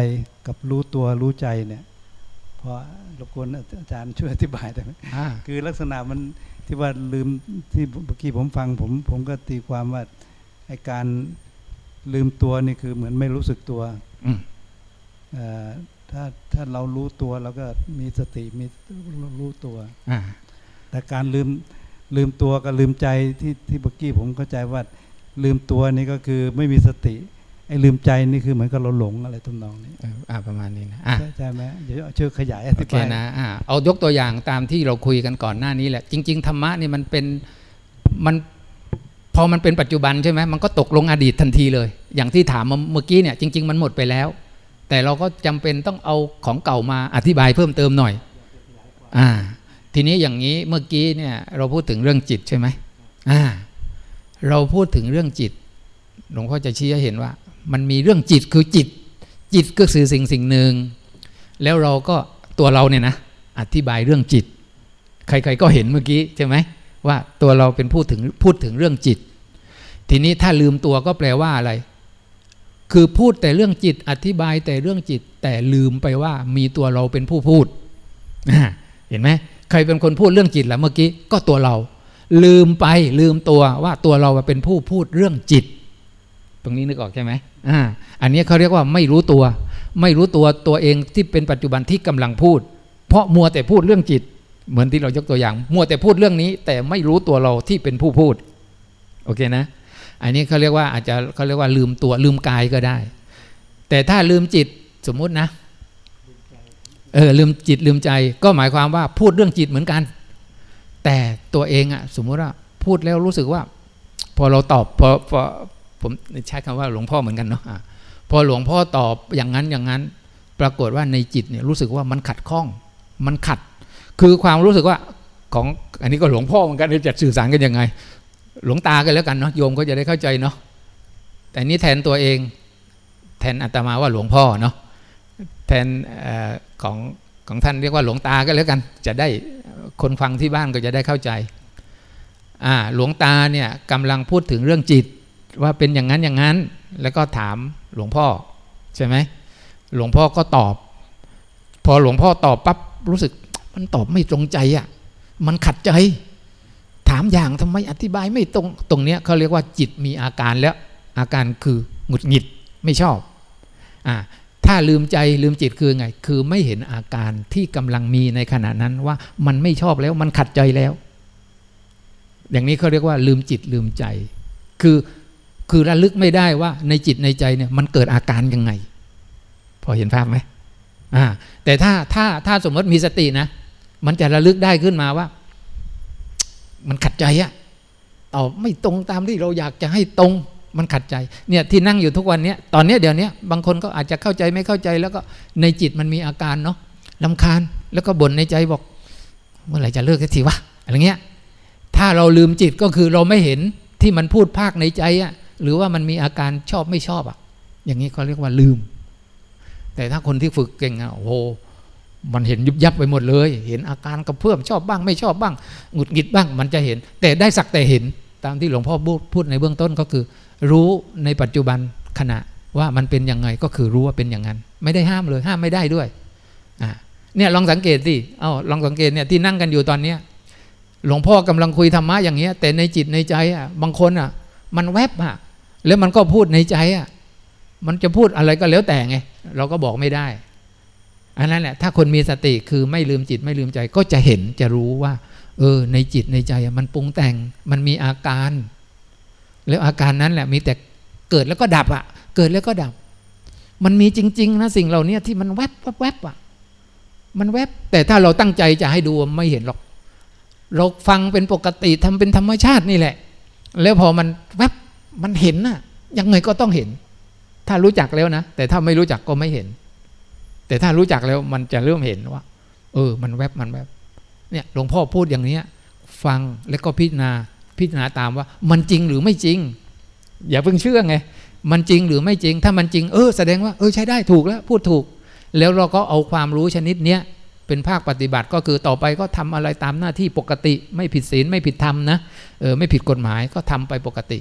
กับรู้ตัวรู้ใจเนี่ยพอ รบกวนอาจารย์ช่วยอธิบายได้ไหมอ่าคือลักษณะมันที่ว่าลืมที่เมื่อกี้ผมฟังผมผมก็ตีความว่าไอการลืมตัวนี่คือเหมือนไม่รู้สึกตัวอืมเอ่อถ้าถ้าเรารู้ตัวเราก็มีสติมีรู้ตัวอ่าแต่การลืมลืมตัวกับลืมใจที่ที่เมื่อกี้ผมเข้าใจว่าลืมตัวนี่ก็คือไม่มีสติ ไอ้ลืมใจนี่คือเหมือนกับเราหลงอะไรทำนองนี้เอออ่าประมาณนี้นะอะใช่ใช่ไหมเดี๋ยวช่วยขยายอโอธิเคบายนะอ่าเอายกตัวอย่างตามที่เราคุยกันก่อนหน้านี้แหละ จริง ๆ ธรรมะนี่มันเป็นมันพอมันเป็นปัจจุบันใช่ไหมมันก็ตกลงอดีตทันทีเลย อย่างที่ถามมาเมื่อกี้เนี่ยจริง ๆ มันหมดไปแล้ว แต่เราก็จำเป็นต้องเอาของเก่ามาอธิบายเพิ่มเติมหน่อยอ่าทีนี้อย่างนี้เมื่อกี้เนี่ยเราพูดถึงเรื่องจิตใช่ไหมอ่าเราพูดถึงเรื่องจิตหลวงพ่อจะชี้ให้เห็นว่า มันมีเรื่องจิตคือจิต จิตก็คือสิ่งสิ่งหนึ่งแล้วเราก็ตัวเราเนี่ยนะอธิบายเรื่องจิต ใครๆก็เห็นเมื่อกี้ใช่ไหมว่าตัวเราเป็นพูดถึงพูดถึงเรื่องจิต ทีนี้ถ้าลืมตัวก็แปลว่าอะไร คือพูดแต่เรื่องจิต อธิบายแต่เรื่องจิต แต่ลืมไปว่ามีตัวเราเป็นผู้พูดเห็นไหมใครเป็นคนพูดเรื่องจิตล่ะเมื่อกี้ก็ตัวเรา ลืมไปลืมตัวว่าตัวเราเป็นผู้พูดเรื่องจิต ตรงนี้นึกออกใช่ไหม อ่าอันนี้เขาเรียกว่าไม่รู้ตัว ไม่รู้ตัวตัวเองที่เป็นปัจจุบันที่กำลังพูด เพราะมัวแต่พูดเรื่องจิต เหมือนที่เรายกตัวอย่าง มัวแต่พูดเรื่องนี้ แต่ไม่รู้ตัวเราที่เป็นผู้พูดโอเคนะ อันนี้เขาเรียกว่าอาจจะเขาเรียกว่าลืมตัวลืมกายก็ได้ แต่ถ้าลืมจิตสมมุตินะเออลืมจิตลืมใจก็หมายความว่าพูดเรื่องจิตเหมือนกัน แต่ตัวเองอะสมมุติว่าพูดแล้วรู้สึกว่า พอเราตอบพอพอ ผมใช้คำว่าหลวงพ่อเหมือนกันเนาะอะพอหลวงพ่อตอบอย่างนั้นอย่างนั้น ปรากฏว่าในจิตเนี่ยรู้สึกว่ามันขัดข้อง มันขัด คือความรู้สึกว่าของอันนี้ก็หลวงพ่อเหมือนกันจะสื่อสารกันยังไง หลวงตากันแล้วกันเนาะโยมก็จะได้เข้าใจเนาะแต่นี้แทนตัวเอง แทนอาตมาว่าหลวงพ่อเนาะแทนอของของท่านเรียกว่าหลวงตาก็แล้วกัน จะได้คนฟังที่บ้านก็จะได้เข้าใจอ่าหลวงตาเนี่ยกำลังพูดถึงเรื่องจิต ว่าเป็นอย่างนั้นอย่างนั้น แล้วก็ถามหลวงพ่อใช่ไหมหลวงพ่อก็ตอบ พอหลวงพ่อตอบปั๊บรู้สึก มันตอบไม่ตรงใจอะ่ะ มันขัดใจ ถามอย่างทำไมอธิบายไม่ตรงตรงเนี้ยเขาเรียกว่าจิตมีอาการแล้ว อาการคือหงุดหงิดไม่ชอบอ่าถ้าลืมใจลืมจิตคือไง คือไม่เห็นอาการที่กำลังมีในขณะนั้นว่ามันไม่ชอบแล้วมันขัดใจแล้ว อย่างนี้เขาเรียกว่า ลืมจิตลืมใจ คือ คือระลึกไม่ได้ว่าในจิตในใจเนี่ยมันเกิดอาการยังไง พอเห็นภาพไหมอ่าแต่ถ้าถ้าถ้าสมมติมีสตินะ มันจะระลึกได้ขึ้นมาว่า มันขัดใจอะตอบไม่ตรงตามที่เราอยากจะให้ตรงมันขัดใจเนี่ยที่นั่งอยู่ทุกวันเนี้ยตอนเนี้ยเดี๋ยวนี้บางคนก็อาจจะเข้าใจไม่เข้าใจ แล้วก็ในจิตมันมีอาการเนาะลำคาญแล้วก็บ่นในใจบอก เมื่อไหร่จะเลิกสักทีวะอะไรเงี้ยถ้าเราลืมจิตก็คือเราไม่เห็นที่มันพูดภาคในใจอะ หรือว่ามันมีอาการชอบไม่ชอบอะอย่างนี้เขาเรียกว่าลืม แต่ถ้าคนที่ฝึกเก่งอะโอ้โหมันเห็นยุบยับไปหมดเลย เห็นอาการกระเพื่อมชอบบ้าง ไม่ชอบบ้างหงุดหงิดบ้าง มันจะเห็น แต่ได้สักแต่เห็นตามที่หลวงพ่อพูดในเบื้องต้นก็คือ รู้ในปัจจุบันขณะว่ามันเป็นยังไงก็คือรู้ว่าเป็นอย่างนั้น ไม่ได้ห้ามเลยห้ามไม่ได้ด้วยอ่าเนี่ยลองสังเกตสิเอ้าลองสังเกตเนี่ยที่นั่งกันอยู่ตอนเนี้ยหลวงพ่อกำลังคุยธรรมะอย่างเงี้ยแต่ในจิตในใจอะบางคนอะ มันแวบอะ แล้วมันก็พูดในใจอะ มันจะพูดอะไรก็แล้วแต่ไง เราก็บอกไม่ได้ อันนั้นแหละ ถ้าคนมีสติคือไม่ลืมจิตไม่ลืมใจ ก็จะเห็นจะรู้ว่า เออ ในจิตในใจมันปรุงแต่ง มันมีอาการ แล้วอาการนั้นแหละ มีแต่เกิดแล้วก็ดับอะ เกิดแล้วก็ดับ มันมีจริง ๆ นะสิ่งเหล่านี้ที่มันแวบแวบแวบอะ มันแวบ แต่ถ้าเราตั้งใจจะให้ดูไม่เห็นหรอก เราฟังเป็นปกติทำเป็นธรรมชาตินี่แหละ แล้วพอมันแวบ มันเห็นน่ะ ยังไงก็ต้องเห็น ถ้ารู้จักแล้วนะ แต่ถ้าไม่รู้จักก็ไม่เห็น แต่ถ้ารู้จักแล้วมันจะเริ่มเห็นว่า เออ มันแวบมันแวบเนี่ยหลวงพ่อพูดอย่างเนี้ย ฟังแล้วก็พิจารณาพิจารณาตามว่า มันจริงหรือไม่จริง อย่าเพิ่งเชื่อไงมันจริงหรือไม่จริง ถ้ามันจริงเออแสดงว่าเออใช้ได้ถูกแล้วพูดถูก แล้วเราก็เอาความรู้ชนิดเนี้ยเป็นภาคปฏิบัติก็คือต่อไปก็ทำอะไรตามหน้าที่ปกติ ไม่ผิดศีลไม่ผิดธรรมนะเออไม่ผิดกฎหมายก็ทำไปปกติ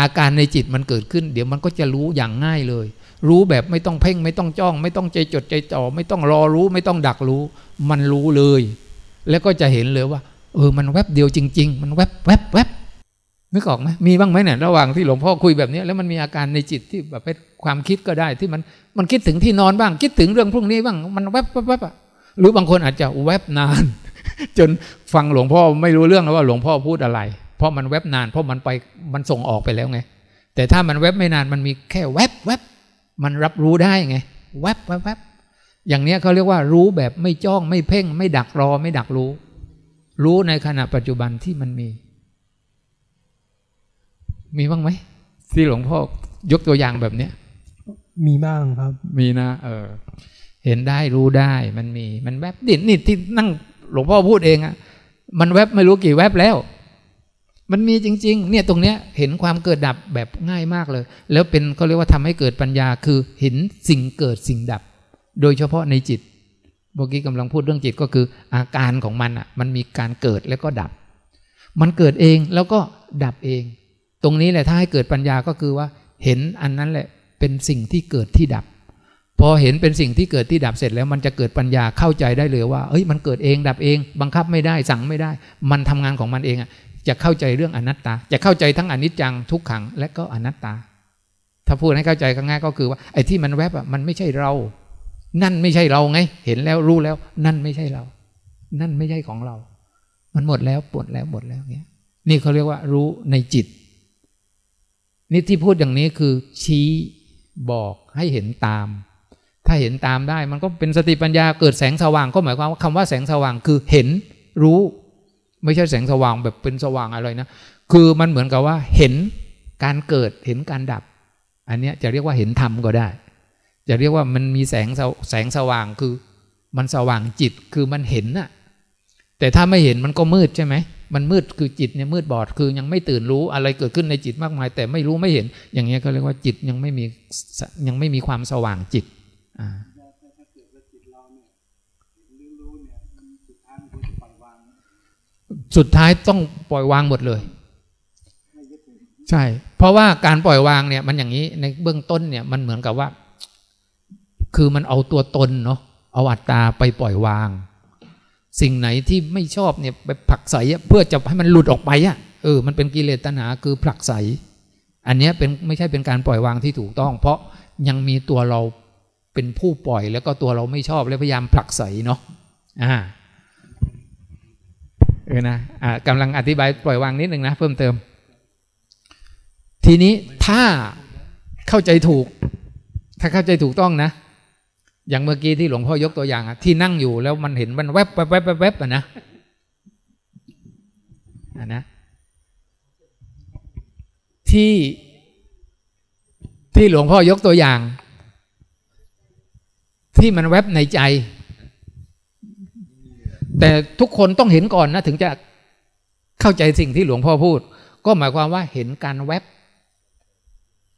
อาการในจิตมันเกิดขึ้น เดี๋ยวมันก็จะรู้อย่างง่ายเลย รู้แบบไม่ต้องเพ่งไม่ต้องจ้อง ไม่ต้องใจจดใจจ่อไม่ต้องรอรู้ ไม่ต้องดักรู้ มันรู้เลย แล้วก็จะเห็นเลยว่า เออมันแวบเดียวจริง ๆ มันแวบแวบแวบนึกออกไหมมีบ้างไหมเนี่ยระหว่างที่หลวงพ่อคุยแบบนี้แล้วมันมีอาการในจิตที่แบบเป็นความคิดก็ได้ที่มันมันคิดถึงที่นอนบ้าง คิดถึงเรื่องพรุ่งนี้บ้างมันแวบแวบแวบอะหรือบางคนอาจจะแวบนาน จนฟังหลวงพ่อไม่รู้เรื่องแล้วว่าหลวงพ่อพูดอะไร เพราะมันแวบนาน เพราะมันไปมันส่งออกไปแล้วไง แต่ถ้ามันแวบไม่นานมันมีแค่แวบแวบมันรับรู้ได้ไงแวบแวบแวบอย่างเนี้ยเขาเรียกว่ารู้แบบไม่จ้องไม่เพ่ง ไม่ดักรอ ไม่ดักรู้ รู้ในขณะปัจจุบันที่มันมี มีบ้างไหมที่หลวงพ่อยกตัวอย่างแบบเนี้ยมีบ้างครับ มีนะเออ เห็นได้รู้ได้มันมี มันแวบดินี่ที่นั่งหลวงพ่อพูดเองอะมันแวบไม่รู้กี่แวบแล้ว มันมีจริง ๆ เนี่ยตรงเนี้ยเห็นความเกิดดับแบบง่ายมากเลย แล้วเป็นเขาเรียกว่าทำให้เกิดปัญญาคือเห็นสิ่งเกิดสิ่งดับ โดยเฉพาะในจิตเมื่อกี้กำลังพูดเรื่องจิตก็คืออาการของมันอะมันมีการเกิดแล้วก็ดับ มันเกิดเองแล้วก็ดับเอง ตรงนี้แหละถ้าให้เกิดปัญญาก็คือว่า เห็นอันนั้นแหละเป็นสิ่งที่เกิดที่ดับ พอเห็นเป็นสิ่งที่เกิดที่ดับเสร็จแล้วมันจะเกิดปัญญาเข้าใจได้เลยว่า เอ้ยมันเกิดเองดับเอง บังคับไม่ได้สั่งไม่ได้ มันทำงานของมันเองอะ จะเข้าใจเรื่องอนัตตา จะเข้าใจทั้งอนิจจังทุกขังและก็อนัตตา ถ้าพูดให้เข้าใจง่ายก็คือว่าไอ้ที่มันแวบอะมันไม่ใช่เรา นั่นไม่ใช่เราไง เห็นแล้วรู้แล้ว นั่นไม่ใช่เรา นั่นไม่ใช่ของเรา มันหมดแล้วปวดแล้วหมดแล้วเนี้ย นี่เขาเรียกว่ารู้ในจิตนี่ที่พูดอย่างนี้คือชี้บอกให้เห็นตาม ถ้าเห็นตามได้มันก็เป็นสติปัญญาเกิดแสงสว่างก็หมายความว่าคำว่าแสงสว่างคือเห็นรู้ ไม่ใช่แสงสว่างแบบเป็นสว่างอะไรนะ คือมันเหมือนกับว่าเห็นการเกิดเห็นการดับ อันนี้จะเรียกว่าเห็นธรรมก็ได้ จะเรียกว่ามันมีแสงแสงสว่างคือ มันสว่างจิตคือมันเห็นน่ะ แต่ถ้าไม่เห็นมันก็มืดใช่ไหมมันมืดคือจิตเนี่ยมืดบอดคือยังไม่ตื่นรู้อะไรเกิดขึ้นในจิตมากมาย แต่ไม่รู้ไม่เห็น อย่างเงี้ยก็เรียกว่าจิตยังไม่มียังไม่มีความสว่างจิตอ่า สุดท้ายต้องปล่อยวางหมดเลย ใช่ เพราะว่าการปล่อยวางเนี่ย มันอย่างนี้ในเบื้องต้นเนี่ยมันเหมือนกับว่า คือมันเอาตัวตนเนาะเอาอัตตาไปปล่อยวาง สิ่งไหนที่ไม่ชอบเนี่ยไปผลักใสเพื่อจะให้มันหลุดออกไปอะเออมันเป็นกิเลสตัณหาคือผลักใส อันนี้เป็นไม่ใช่เป็นการปล่อยวางที่ถูกต้อง เพราะยังมีตัวเราเป็นผู้ปล่อยแล้วก็ตัวเราไม่ชอบแล้วพยายามผลักใสเนาะอ่า เออนะอ่ากำลังอธิบายปล่อยวางนิดหนึ่งนะเพิ่มเติม ทีนี้ถ้าเข้าใจถูก ถ้าเข้าใจถูกต้องนะ อย่างเมื่อกี้ที่หลวงพ่อยกตัวอย่างอะที่นั่งอยู่แล้วมันเห็นมันแวบแวบแวบแวบแวบอะนะอะนะ ที่ที่หลวงพ่อยกตัวอย่าง ที่มันแวบในใจ แต่ทุกคนต้องเห็นก่อนนะถึงจะเข้าใจสิ่งที่หลวงพ่อพูด ก็หมายความว่าเห็นการแวบ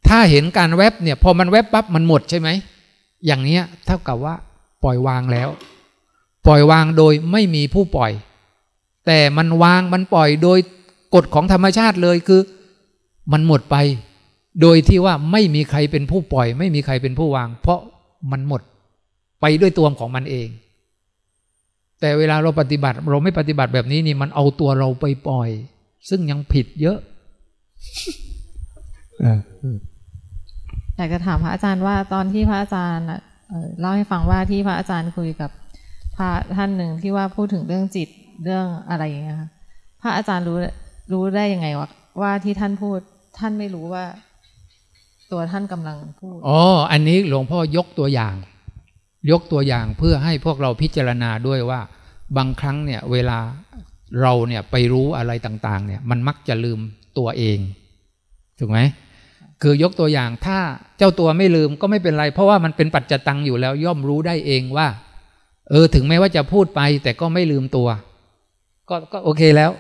ถ้าเห็นการแวบเนี่ย พอมันแวบปั๊บมันหมดใช่ไหม อย่างนี้เท่ากับว่าปล่อยวางแล้ว ปล่อยวางโดยไม่มีผู้ปล่อย แต่มันวางมันปล่อยโดยกฎของธรรมชาติเลยคือ มันหมดไป โดยที่ว่าไม่มีใครเป็นผู้ปล่อย ไม่มีใครเป็นผู้วาง เพราะมันหมดไปด้วยตัวของมันเอง แต่เวลาเราปฏิบัติ เราไม่ปฏิบัติแบบนี้นี่มันเอาตัวเราไปปล่อย ซึ่งยังผิดเยอะอยากจะถามพระอาจารย์ว่าตอนที่พระอาจารย์เล่าให้ฟังว่าที่พระอาจารย์คุยกับพระท่านหนึ่งที่ว่าพูดถึงเรื่องจิตเรื่องอะไรอย่างเงี้ยค่ะพระอาจารย์รู้รู้ได้ยังไงวะว่าที่ท่านพูดท่านไม่รู้ว่า ตัวท่านกำลังพูดอ๋ออันนี้หลวงพ่อยกตัวอย่าง ยกตัวอย่างเพื่อให้พวกเราพิจารณาด้วยว่า บางครั้งเนี่ยเวลาเราเนี่ยไปรู้อะไรต่างๆเนี่ยมันมักจะลืมตัวเองถูกไหมคือยกตัวอย่างถ้าเจ้าตัวไม่ลืมก็ไม่เป็นไร เพราะว่ามันเป็นปัจจตังอยู่แล้วย่อมรู้ได้เองว่า เออถึงแม้ว่าจะพูดไปแต่ก็ไม่ลืมตัว ก็ก็โอเคแล้ว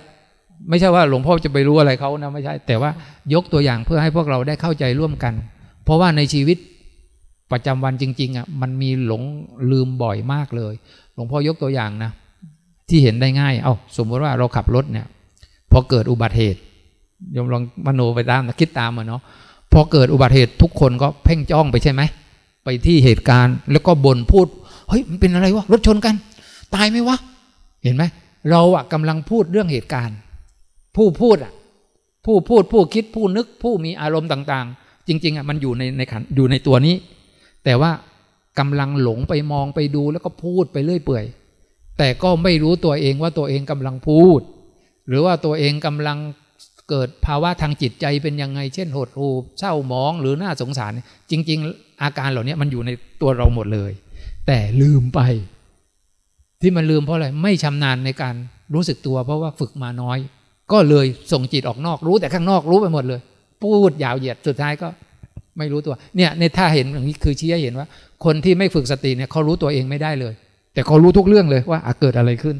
ไม่ใช่ว่าหลวงพ่อจะไปรู้อะไรเขานะไม่ใช่ แต่ว่ายกตัวอย่างเพื่อให้พวกเราได้เข้าใจร่วมกัน เพราะว่าในชีวิต ประจำวันจริง ๆอะมันมีหลงลืมบ่อยมากเลย หลวงพ่อยกตัวอย่างนะ ที่เห็นได้ง่าย เอาสมมติว่าเราขับรถเนี่ย พอเกิดอุบัติเหตุยมลองมโนไปตามนะคิดตามมาเนาะพอเกิดอุบัติเหตุทุกคนก็เพ่งจ้องไปใช่ไหมไปที่เหตุการณ์แล้วก็บ่นพูดเฮ้ยมันเป็นอะไรวะรถชนกัน ตายไหมวะ เห็นไหมเราอะกำลังพูดเรื่องเหตุการณ์ ผู้พูดอะผู้พูดผู้คิดผู้นึกผู้มีอารมณ์ต่าง ๆ จริง ๆอะมันอยู่ในในขันอยู่ในตัวนี้ แต่ว่ากำลังหลงไปมองไปดูแล้วก็พูดไปเรื่อยเปื่อย แต่ก็ไม่รู้ตัวเองว่าตัวเองกำลังพูด หรือว่าตัวเองกำลังเกิดภาวะทางจิตใจเป็นยังไง เช่นหดหูเศร้าหมองหรือน่าสงสาร จริง ๆ อาการเหล่านี้มันอยู่ในตัวเราหมดเลย แต่ลืมไป ที่มันลืมเพราะอะไรไม่ชำนาญในการรู้สึกตัว เพราะว่าฝึกมาน้อย ก็เลยส่งจิตออกนอกรู้แต่ข้างนอกรู้ไปหมดเลย พูดยาวเหยียดสุดท้ายก็ ไม่รู้ตัวเนี่ยในถ้าเห็นอย่างนี้คือชี้ให้เห็นว่า คนที่ไม่ฝึกสติเนี่ยเขารู้ตัวเองไม่ได้เลย แต่เขารู้ทุกเรื่องเลยว่าเกิดอะไรขึ้น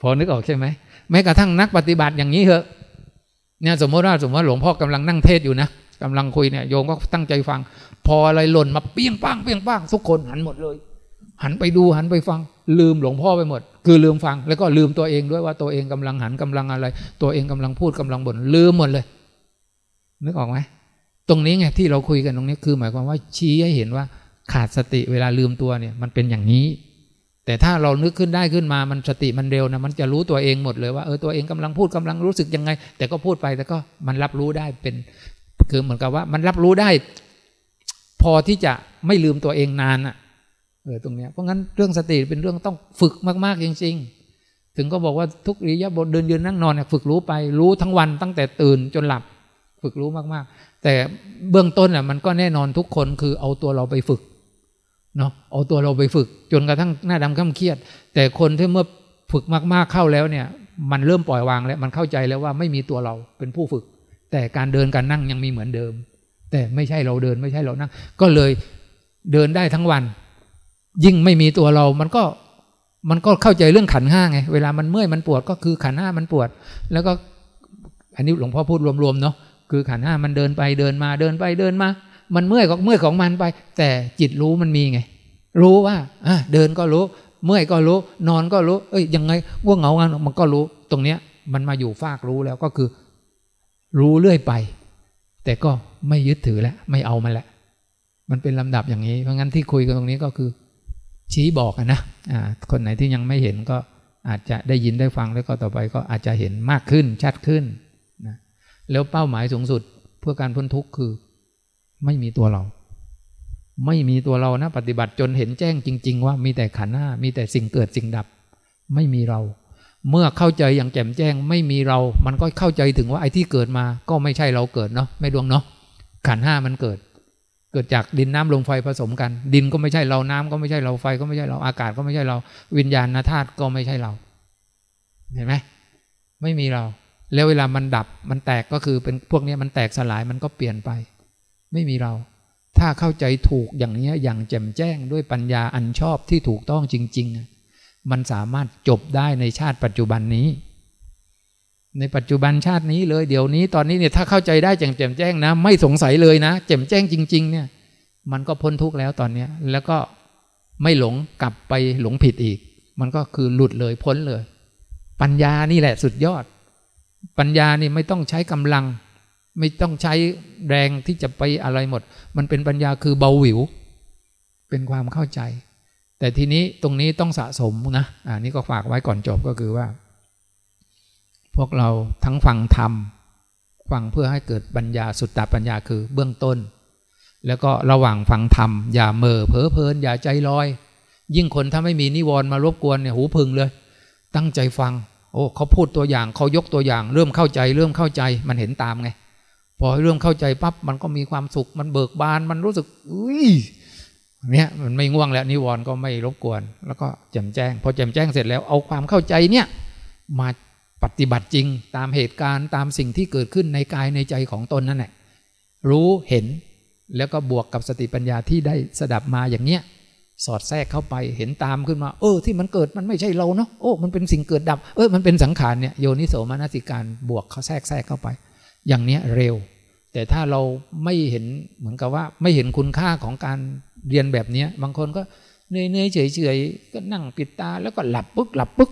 พอนึกออกใช่ไหมแม้กระทั่งนักปฏิบัติอย่างนี้เหอะเนี่ยสมมติว่าสมมติว่าหลวงพ่อกำลังนั่งเทศอยู่นะกำลังคุยเนี่ยโยมก็ตั้งใจฟัง พออะไรหล่นมาเปี้ยงป้างเปี้ยงป้างทุกคนหันหมดเลย หันไปดูหันไปฟัง ลืมหลวงพ่อไปหมด คือลืมฟัง แล้วก็ลืมตัวเองด้วยว่าตัวเองกำลังหันกำลังอะไร ตัวเองกำลังพูดกำลังบ่นลืมหมดเลย นึกออกไหม ตรงนี้ไงที่เราคุยกันตรงนี้คือ หมายความว่าชี้ให้เห็นว่าขาดสติเวลาลืมตัวเนี่ยมันเป็นอย่างนี้ แต่ถ้าเรานึกขึ้นได้ขึ้นมามันสติมันเร็วนะมันจะรู้ตัวเองหมดเลยว่าเออตัวเองกำลังพูดกำลังรู้สึกยังไง แต่ก็พูดไปแต่ก็มันรับรู้ได้เป็น คือเหมือนกับว่ามันรับรู้ได้ พอที่จะไม่ลืมตัวเองนานอะเออตรงเนี้ยเพราะงั้นเรื่องสติเป็นเรื่องต้องฝึกมาก ๆ จริง ๆ ถึงก็บอกว่าทุกริยาบถเดินยืนนั่งนอนเนี่ยฝึกรู้ไปรู้ทั้งวันตั้งแต่ตื่นจนหลับ ฝึกรู้มาก ๆ แต่เบื้องต้นอะมันก็แน่นอนทุกคนคือเอาตัวเราไปฝึกเนาะเอาตัวเราไปฝึก จนกระทั่งหน้าดำข้ามเครียด แต่คนที่เมื่อฝึกมากๆเข้าแล้วเนี่ย มันเริ่มปล่อยวางแล้วมันเข้าใจแล้วว่าไม่มีตัวเราเป็นผู้ฝึก แต่การเดินการนั่งยังมีเหมือนเดิม แต่ไม่ใช่เราเดินไม่ใช่เรานั่ง ก็เลยเดินได้ทั้งวัน ยิ่งไม่มีตัวเรามันก็มันก็เข้าใจเรื่องขันห้าไงเวลามันเมื่อยมันปวดก็คือขันห้ามันปวด แล้วก็อันนี้หลวงพ่อพูดรวมๆเนาะ คือขันห้ามันเดินไปเดินมาเดินไปเดินมา มันเมื่อยก็เมื่อยของมันไป แต่จิตรู้มันมีไง รู้ว่าอะเดินก็รู้ เมื่อยก็รู้ นอนก็รู้ เอ้ยยังไงว่วงเหงางานมันก็รู้ ตรงเนี้ย มันมาอยู่ฟากรู้แล้วก็คือ รู้เรื่อยไป แต่ก็ไม่ยึดถือแล้วไม่เอามันแหละมันเป็นลำดับอย่างนี้ เพราะงั้นที่คุยกันตรงนี้ก็คือ ชี้บอกนะอ่าคนไหนที่ยังไม่เห็นก็อาจจะได้ยินได้ฟังแล้วก็ต่อไปก็อาจจะเห็นมากขึ้นชัดขึ้น แล้วเป้าหมายสูงสุดเพื่อการพ้นทุกข์คือ ไม่มีตัวเรา ไม่มีตัวเรานะ ปฏิบัติจนเห็นแจ้งจริง ๆ ว่ามีแต่ขันธ์หน้ามีแต่สิ่งเกิดสิ่งดับ ไม่มีเรา เมื่อเข้าใจอย่างแจ่มแจ้ง ไม่มีเรา มันก็เข้าใจถึงว่าไอ้ที่เกิดมา ก็ไม่ใช่เราเกิดเนาะไม่ดวงเนาะขันห้ามันเกิด เกิดจากดินน้ำลมไฟผสมกัน ดินก็ไม่ใช่เราน้ำก็ไม่ใช่เราไฟก็ไม่ใช่เราอากาศก็ไม่ใช่เรา วิญญาณธาตุก็ไม่ใช่เรา เห็นไหมไม่มีเรา แล้วเวลามันดับมันแตกก็คือเป็นพวกนี้มันแตกสลายมันก็เปลี่ยนไป ไม่มีเรา ถ้าเข้าใจถูกอย่างนี้อย่างแจ่มแจ้งด้วยปัญญาอันชอบที่ถูกต้องจริง ๆ มันสามารถจบได้ในชาติปัจจุบันนี้ ในปัจจุบันชาตินี้เลยเดี๋ยวนี้ตอนนี้เนี่ยถ้าเข้าใจได้แจ่มแจ้งนะ ไม่สงสัยเลยนะแจ่มแจ้งจริง ๆ เนี่ย มันก็พ้นทุกข์แล้วตอนนี้แล้วก็ไม่หลงกลับไปหลงผิดอีก มันก็คือหลุดเลยพ้นเลย ปัญญานี่แหละสุดยอด ปัญญานี่ไม่ต้องใช้กำลัง ไม่ต้องใช้แรงที่จะไปอะไรหมด มันเป็นปัญญาคือเบาหวิว เป็นความเข้าใจ แต่ทีนี้ตรงนี้ต้องสะสมนะอ่านี่ก็ฝากไว้ก่อนจบก็คือว่า พวกเราทั้งฟังธรรมฟังเพื่อให้เกิดปัญญาสุตตปัญญาคือเบื้องต้น แล้วก็ระหว่างฟังธรรมอย่าเม่อเพ้อเพลินอย่าใจลอย ยิ่งคนถ้าไม่มีนิวรณ์มารบกวนเนี่ยหูพึงเลย ตั้งใจฟัง โอ้เขาพูดตัวอย่างเขายกตัวอย่าง เริ่มเข้าใจ เริ่มเข้าใจมันเห็นตามไง พอเริ่มเข้าใจปั๊บมันก็มีความสุข มันเบิกบานมันรู้สึกอุ้ยเนี่ยมันไม่ง่วงแล้วนิวรณ์ก็ไม่รบกวน แล้วก็แจ่มแจ้ง พอแจ่มแจ้งเสร็จแล้วเอาความเข้าใจเนี่ยมาปฏิบัติจริงตามเหตุการณ์ตามสิ่งที่เกิดขึ้นในกายในใจของตนนั่นแหละรู้เห็นแล้วก็บวกกับสติปัญญาที่ได้สดับมาอย่างเนี้ย สอดแทรกเข้าไปเห็นตามขึ้นมา เออ ที่มันเกิดมันไม่ใช่เราเนาะโอ้มันเป็นสิ่งเกิดดับ เออมันเป็นสังขารเนี่ยโยนิโสมนสิการบวกเขาแทรกแทรกเข้าไป อย่างเนี้ยเร็ว แต่ถ้าเราไม่เห็นเหมือนกับว่า ไม่เห็นคุณค่าของการเรียนแบบเนี้ย บางคนก็เนื่อยๆเฉยๆก็นั่งปิดตา แล้วก็หลับปึ๊กหลับปึ๊ก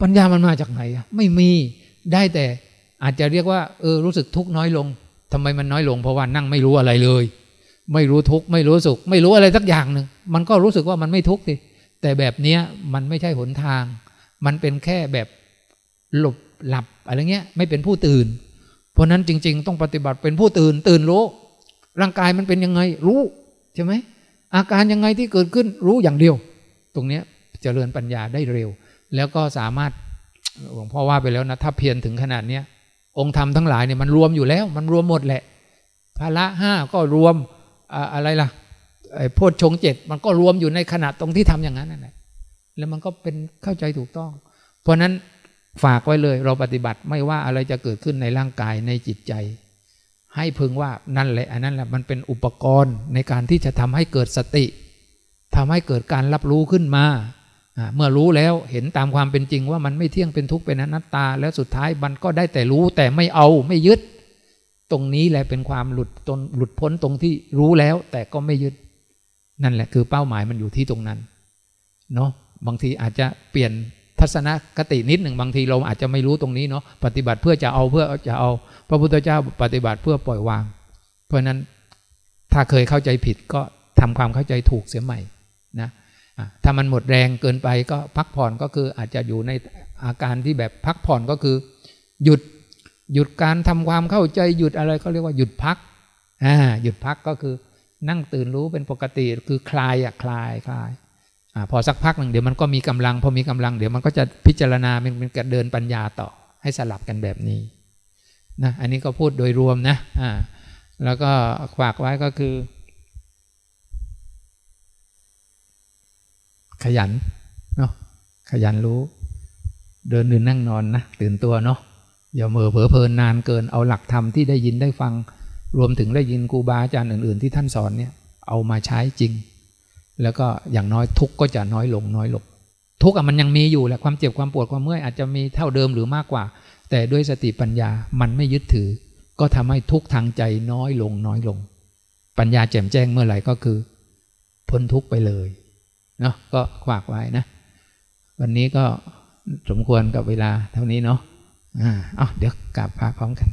ปัญญามันมาจากไหนอะไม่มีได้แต่อาจจะเรียกว่า เออรู้สึกทุกข์น้อยลงทำไมมันน้อยลง เพราะว่านั่งไม่รู้อะไรเลย ไม่รู้ทุกข์ไม่รู้สุข ไม่รู้อะไรสักอย่างหนึ่งมันก็รู้สึกว่ามันไม่ทุกข์สิแต่แบบเนี้ยมันไม่ใช่หนทาง มันเป็นแค่แบบหลบหลับอะไรเงี้ยไม่เป็นผู้ตื่น เพราะนั้นจริง ๆ ต้องปฏิบัติเป็นผู้ตื่น ตื่นรู้ ร่างกายมันเป็นยังไงรู้ใช่ไหมอาการยังไงที่เกิดขึ้นรู้อย่างเดียว ตรงเนี้ยเจริญปัญญาได้เร็ว แล้วก็สามารถหลวงพ่อว่าไปแล้วนะถ้าเพียรถึงขนาดเนี้ยองค์ธรรมทั้งหลายเนี่ยมันรวมอยู่แล้ว มันรวมหมดแหละภาระห้าก็รวม อะไรล่ะไอ้โพชฌงเจ็ดมันก็รวมอยู่ในขณะตรงที่ทำอย่างนั้นนั่นแหละแล้วมันก็เป็นเข้าใจถูกต้อง เพราะนั้นฝากไว้เลย เราปฏิบัติไม่ว่าอะไรจะเกิดขึ้นในร่างกายในจิตใจ ให้พึงว่านั่นแหละอันนั้นแหละมันเป็นอุปกรณ์ในการที่จะทำให้เกิดสติทำให้เกิดการรับรู้ขึ้นมาเมื่อรู้แล้วเห็นตามความเป็นจริงว่ามันไม่เที่ยงเป็นทุกข์เป็นอนัตตา แล้วสุดท้ายมันก็ได้แต่รู้แต่ไม่เอาไม่ยึด ตรงนี้แหละเป็นความหลุดตนหลุดพ้นตรงที่รู้แล้ว แต่ก็ไม่ยึดนั่นแหละคือเป้าหมายมันอยู่ที่ตรงนั้นเนาะบางทีอาจจะเปลี่ยนทัศนคตินิดหนึ่งบางทีเราอาจจะไม่รู้ตรงนี้เนาะปฏิบัติเพื่อจะเอาเพื่อจะเอา พระพุทธเจ้าปฏิบัติเพื่อปล่อยวาง เพราะนั้นถ้าเคยเข้าใจผิดก็ทำความเข้าใจถูกเสียใหม่นะถ้ามันหมดแรงเกินไปก็พักผ่อนก็คืออาจจะอยู่ในอาการที่แบบพักผ่อนก็คือ หยุด หยุดการทำความเข้าใจหยุดอะไรก็เรียกว่าหยุดพักอ่าหยุดพักก็คือนั่งตื่นรู้เป็นปกติคือคลายอะคลายคลายอ่าพอสักพักหนึ่งเดี๋ยวมันก็มีกำลัง พอมีกำลังเดี๋ยวมันก็จะพิจารณาเป็นเป็นการเดินปัญญาต่อให้สลับกันแบบนี้นะอันนี้ก็พูดโดยรวมนะอ่าแล้วก็ฝากไว้ก็คือ ขยันเนาะขยันรู้ เดินเดินนั่งนอนนะตื่นตัวเนาะ อย่าเมื่อเผลอเพลินนานเกินเอาหลักธรรมที่ได้ยินได้ฟัง รวมถึงได้ยินครูบาอาจารย์อื่น ๆ ที่ท่านสอนเนี่ยเอามาใช้จริง แล้วก็อย่างน้อยทุกก็จะน้อยลงน้อยลง ทุกอะมันยังมีอยู่แหละความเจ็บความปวดความเมื่อยอาจจะมีเท่าเดิมหรือมากกว่า แต่ด้วยสติปัญญามันไม่ยึดถือ ก็ทำให้ทุกทางใจน้อยลงน้อยลง ปัญญาแจ่มแจ้งเมื่อไหร่ก็คือ พ้นทุกไปเลยเนาะก็ฝากไว้นะ วันนี้ก็สมควรกับเวลาเท่านี้เนาะ อ่าเอาเดี๋ยวกลับพาพร้อมกัน